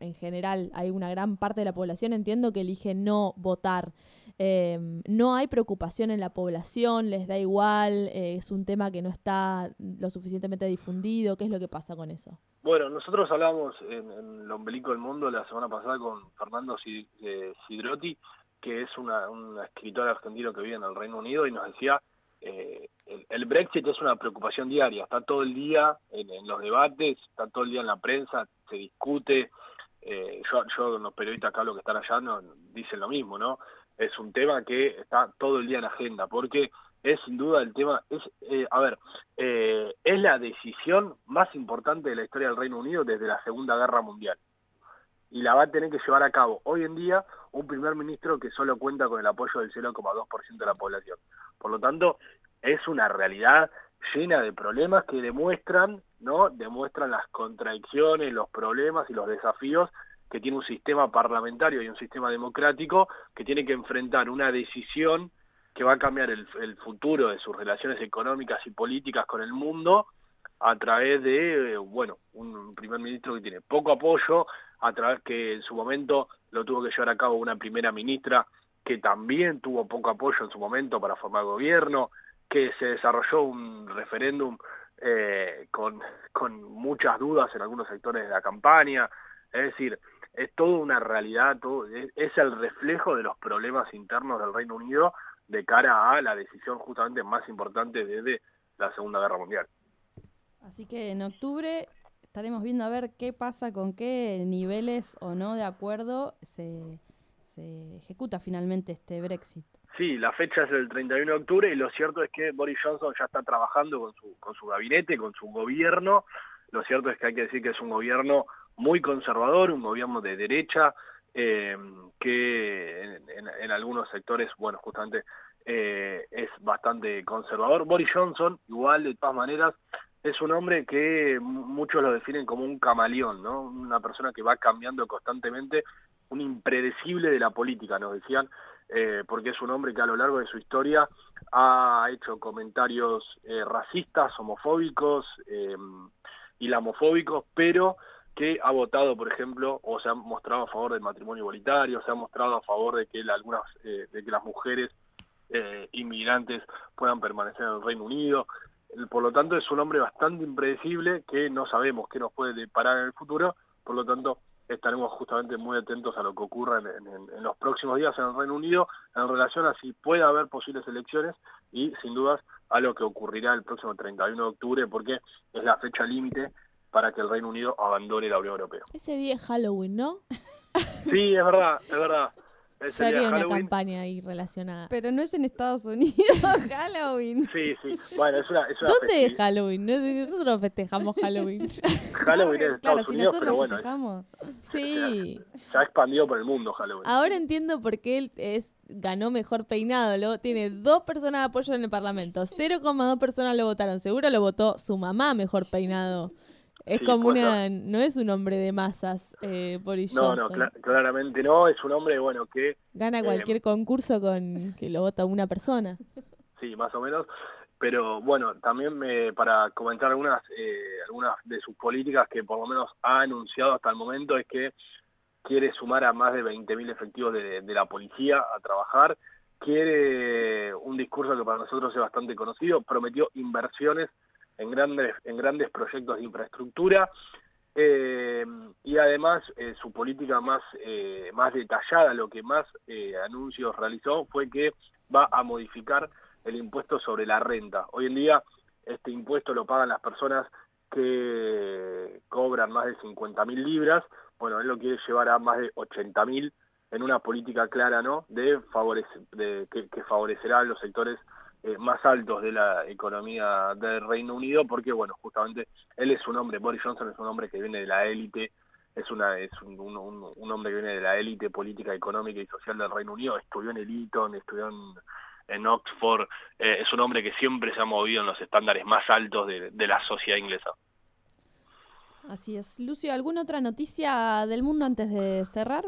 en general, hay una gran parte de la población, entiendo que elige no votar. Eh, no hay preocupación en la población, les da igual, eh, es un tema que no está lo suficientemente difundido. ¿Qué es lo que pasa con eso? Bueno, nosotros hablamos en, el Ombelico del Mundo la semana pasada con Fernando Sid- eh, Sidrotti, que es una, un escritor argentino que vive en el Reino Unido, y nos decía, eh, el, Brexit es una preocupación diaria, está todo el día en los debates, está todo el día en la prensa, se discute, eh, yo, los periodistas acá, que están allá, no, dicen lo mismo, ¿no? Es un tema que está todo el día en agenda, porque es sin duda el tema, es, eh, a ver, eh, es la decisión más importante de la historia del Reino Unido desde la Segunda Guerra Mundial. Y la va a tener que llevar a cabo hoy en día un primer ministro que solo cuenta con el apoyo del 0,2% de la población. Por lo tanto, es una realidad llena de problemas que demuestran, ¿no? Demuestran las contradicciones, los problemas y los desafíos que tiene un sistema parlamentario y un sistema democrático que tiene que enfrentar una decisión que va a cambiar el, futuro de sus relaciones económicas y políticas con el mundo a través de, eh, bueno, un primer ministro que tiene poco apoyo, a través que en su momento lo tuvo que llevar a cabo una primera ministra que también tuvo poco apoyo en su momento para formar gobierno, que se desarrolló un referéndum eh, con, con muchas dudas en algunos sectores de la campaña, es decir, es toda una realidad, todo, es, es el reflejo de los problemas internos del Reino Unido de cara a la decisión justamente más importante desde la Segunda Guerra Mundial. Así que en octubre estaremos viendo a ver qué pasa con qué niveles o no de acuerdo se, se ejecuta finalmente este Brexit. Sí, la fecha es el 31 de octubre y lo cierto es que Boris Johnson ya está trabajando con su, gabinete, con su gobierno. Lo cierto es que hay que decir que es un gobierno muy conservador, un gobierno de derecha, eh, que en, algunos sectores, bueno, justamente eh, es bastante conservador. Boris Johnson, igual, de todas maneras, es un hombre que mu- muchos lo definen como un camaleón, ¿no? Una persona que va cambiando constantemente, un impredecible de la política, nos decían, eh, porque es un hombre que a lo largo de su historia ha hecho comentarios eh, racistas, homofóbicos, eh, islamofóbicos, pero que ha votado, por ejemplo, o se ha mostrado a favor del matrimonio igualitario, se ha mostrado a favor de que algunas, eh, de que las mujeres inmigrantes puedan permanecer en el Reino Unido. Por lo tanto, es un hombre bastante impredecible que no sabemos qué nos puede deparar en el futuro. Por lo tanto, estaremos justamente muy atentos a lo que ocurra en, en- en los próximos días en el Reino Unido en relación a si puede haber posibles elecciones y, sin dudas, a lo que ocurrirá el próximo 31 de octubre, porque es la fecha límite para que el Reino Unido abandone la Unión Europea. Ese día es Halloween, ¿no? Sí, es verdad, es verdad. Es Yo haría una Halloween. campaña ahí relacionada. Pero no es en Estados Unidos, Halloween. Sí, sí. Bueno, es una, es una ¿Dónde festi- es Halloween? No sé, Nosotros festejamos Halloween. Halloween es Claro, Estados si Unidos, nosotros pero lo bueno, festejamos. Sí. se ha expandido por el mundo Halloween. Ahora entiendo por qué él es, ganó mejor peinado. Luego tiene dos personas de apoyo en el Parlamento. 0,2 personas lo votaron. Seguro lo votó su mamá mejor peinado. Es Sí, como una. No es un hombre de masas, eh, Boris No, no, claramente no. Es un hombre, bueno, que Gana eh, cualquier concurso con que lo vota una persona. sí, más o menos. Pero bueno, también me, para comentar algunas, eh, algunas de sus políticas que por lo menos ha anunciado hasta el momento es que quiere sumar a más de 20.000 efectivos de, de la policía a trabajar, quiere un discurso que para nosotros es bastante conocido, prometió inversiones en grandes, en grandes proyectos de infraestructura eh, y además eh, su política más, eh, más detallada, lo que más anuncios realizó fue que va a modificar el impuesto sobre la renta. Hoy en día este impuesto lo pagan las personas que cobran más de 50 mil libras, bueno, él lo quiere llevar a más de 80 mil en una política clara, ¿no? De, favorece, de que, que favorecerá a los sectores eh, más altos de la economía del Reino Unido, porque bueno, justamente él es un hombre, Boris Johnson es un hombre que viene de la élite, es una es un, un- un- un hombre que viene de la élite política, económica y social del Reino Unido, estudió en el Eton, estudió en, en Oxford, eh, es un hombre que siempre se ha movido en los estándares más altos de, de la sociedad inglesa. Así es. Lucio, ¿alguna otra noticia del mundo antes de cerrar?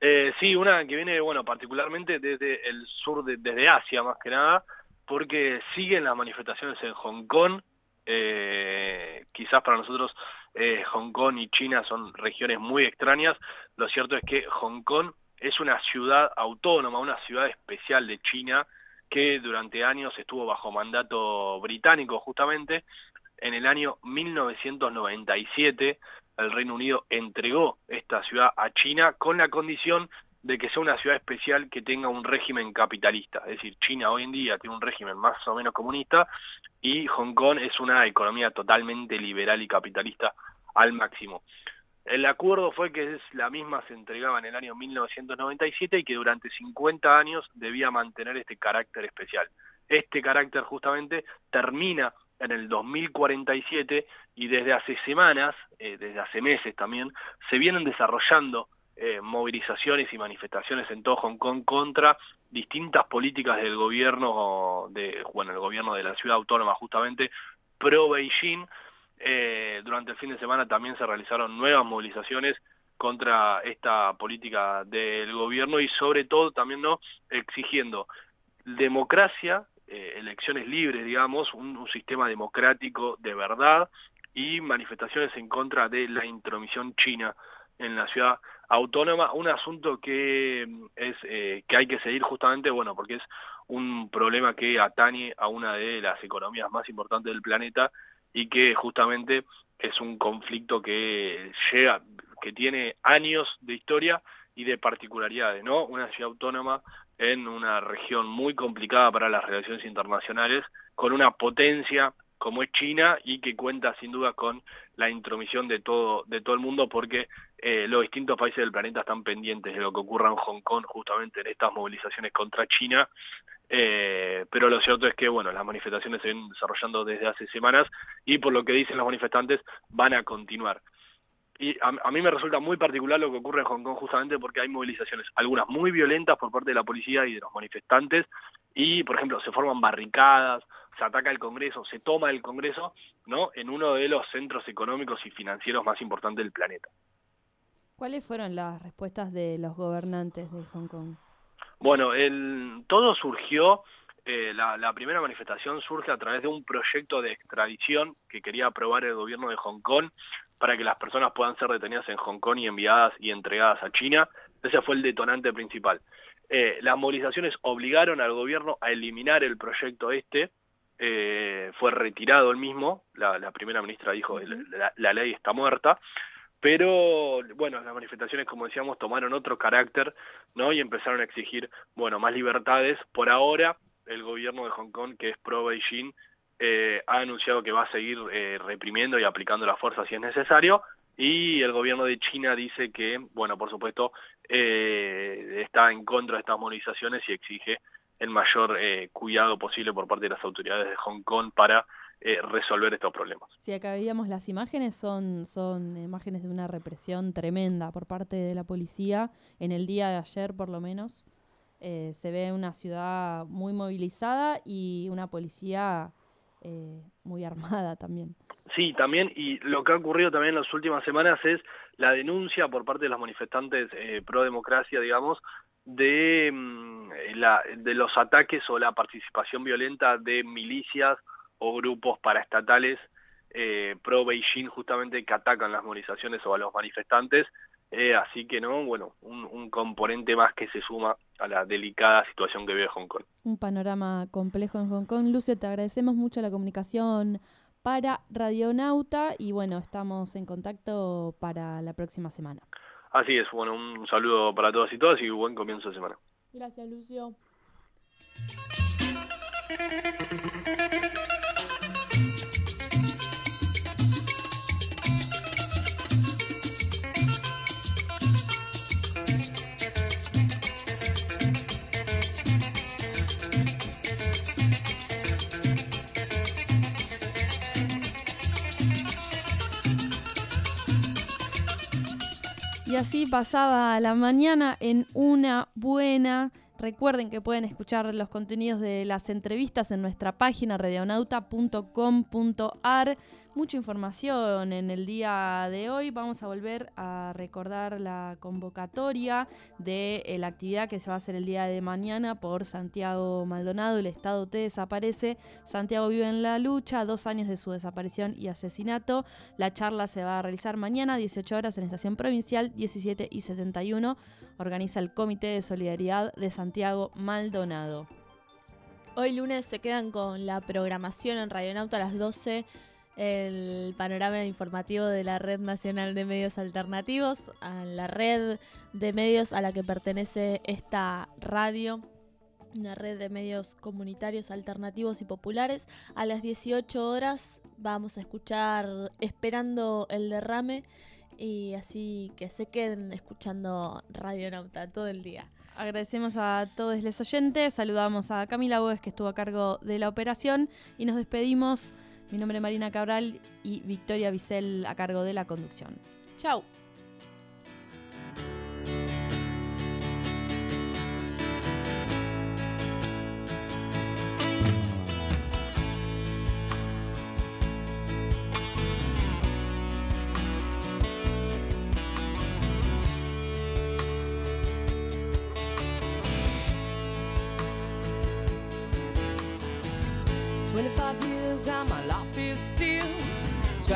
Eh, sí, una que viene, bueno, particularmente desde el sur, de- desde Asia más que nada, porque siguen las manifestaciones en Hong Kong. Eh, quizás para nosotros eh, Hong Kong y China son regiones muy extrañas. Lo cierto es que Hong Kong es una ciudad autónoma, una ciudad especial de China que durante años estuvo bajo mandato británico justamente. En el año 1997 el Reino Unido entregó esta ciudad a China con la condición de que sea una ciudad especial que tenga un régimen capitalista. Es decir, China hoy en día tiene un régimen más o menos comunista y Hong Kong es una economía totalmente liberal y capitalista al máximo. El acuerdo fue que es- la misma se entregaba en el año 1997 y que durante 50 años debía mantener este carácter especial. Este carácter justamente termina en el 2047 y desde hace semanas, eh, desde hace meses también, se vienen desarrollando eh, movilizaciones y manifestaciones en todo Hong Kong contra distintas políticas del gobierno de bueno el gobierno de la ciudad autónoma justamente pro Beijing. Eh, durante el fin de semana también se realizaron nuevas movilizaciones contra esta política del gobierno y sobre todo también no exigiendo democracia eh, elecciones libres digamos un, un sistema democrático de verdad y manifestaciones en contra de la intromisión china en la ciudad autónoma, un asunto que mm, es eh, que hay que seguir justamente, bueno, porque es un problema que atañe a una de las economías más importantes del planeta y que justamente es un conflicto que llega, que tiene años de historia y de particularidades, ¿no? Una ciudad autónoma en una región muy complicada para las relaciones internacionales, con una potencia como es China y que cuenta sin duda con la intromisión de todo, de todo el mundo porque eh, los distintos países del planeta están pendientes de lo que ocurra en Hong Kong justamente en estas movilizaciones contra China. Eh, pero lo cierto es que bueno, las manifestaciones se vienen desarrollando desde hace semanas y por lo que dicen los manifestantes van a continuar. Y a, a mí me resulta muy particular lo que ocurre en Hong Kong justamente porque hay movilizaciones, algunas muy violentas por parte de la policía y de los manifestantes, y por ejemplo se forman barricadas, se ataca el Congreso, se toma el Congreso, ¿no? En uno de los centros económicos y financieros más importantes del planeta. ¿Cuáles fueron las respuestas de los gobernantes de Hong Kong? Bueno, el, todo surgió, eh, la, la primera manifestación surge a través de un proyecto de extradición que quería aprobar el gobierno de Hong Kong para que las personas puedan ser detenidas en Hong Kong y enviadas y entregadas a China. Ese fue el detonante principal. Eh, las movilizaciones obligaron al gobierno a eliminar el proyecto este, eh, fue retirado el mismo, la, la primera ministra dijo la, la ley está muerta, pero bueno, las manifestaciones, como decíamos, tomaron otro carácter, ¿no? Y empezaron a exigir, bueno, más libertades. Por ahora, el gobierno de Hong Kong, que es pro Beijing, eh, ha anunciado que va a seguir eh, reprimiendo y aplicando la fuerza si es necesario. Y el gobierno de China dice que, bueno, por supuesto, eh, está en contra de estas movilizaciones y exige el mayor cuidado posible por parte de las autoridades de Hong Kong para eh, resolver estos problemas. Si acá veíamos las imágenes, son, son imágenes de una represión tremenda por parte de la policía. En el día de ayer, por lo menos, eh, se ve una ciudad muy movilizada y una policía eh, muy armada también. Sí, también, y lo que ha ocurrido también en las últimas semanas es la denuncia por parte de los manifestantes eh, pro democracia, digamos, de, mm, la, de los ataques o la participación violenta de milicias o grupos paraestatales eh, pro Beijing justamente que atacan las movilizaciones o a los manifestantes. Eh, así que no, bueno, un, un, componente más que se suma a la delicada situación que vive Hong Kong. Un panorama complejo en Hong Kong. Lucio, te agradecemos mucho la comunicación para Radionauta y bueno, estamos en contacto para la próxima semana. Así es, bueno, un saludo para todos y todas y buen comienzo de semana. Gracias, Lucio. Y así pasaba la mañana en una buena. Recuerden que pueden escuchar los contenidos de las entrevistas en nuestra página radionauta.com.ar. Mucha información en el día de hoy. Vamos a volver a recordar la convocatoria de eh, la actividad que se va a hacer el día de mañana por Santiago Maldonado. El Estado te desaparece. Santiago vive en la lucha. Dos años de su desaparición y asesinato. La charla se va a realizar mañana, 18 horas en Estación Provincial, 17 y 71 organiza el Comité de Solidaridad de Santiago Maldonado. Hoy lunes se quedan con la programación en Radionauta a las 12, el panorama informativo de la Red Nacional de Medios Alternativos, a la red de medios a la que pertenece esta radio, una red de medios comunitarios alternativos y populares. A las 18 horas vamos a escuchar Esperando el derrame y así que se queden escuchando Radionauta todo el día. Agradecemos a todos los oyentes, saludamos a Camila Boes que estuvo a cargo de la operación y nos despedimos. Mi nombre es Marina Cabral y Victoria Vicel a cargo de la conducción. Years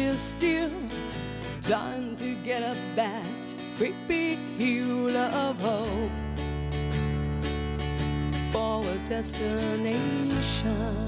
is still trying to get up that great big hill of hope for a destination.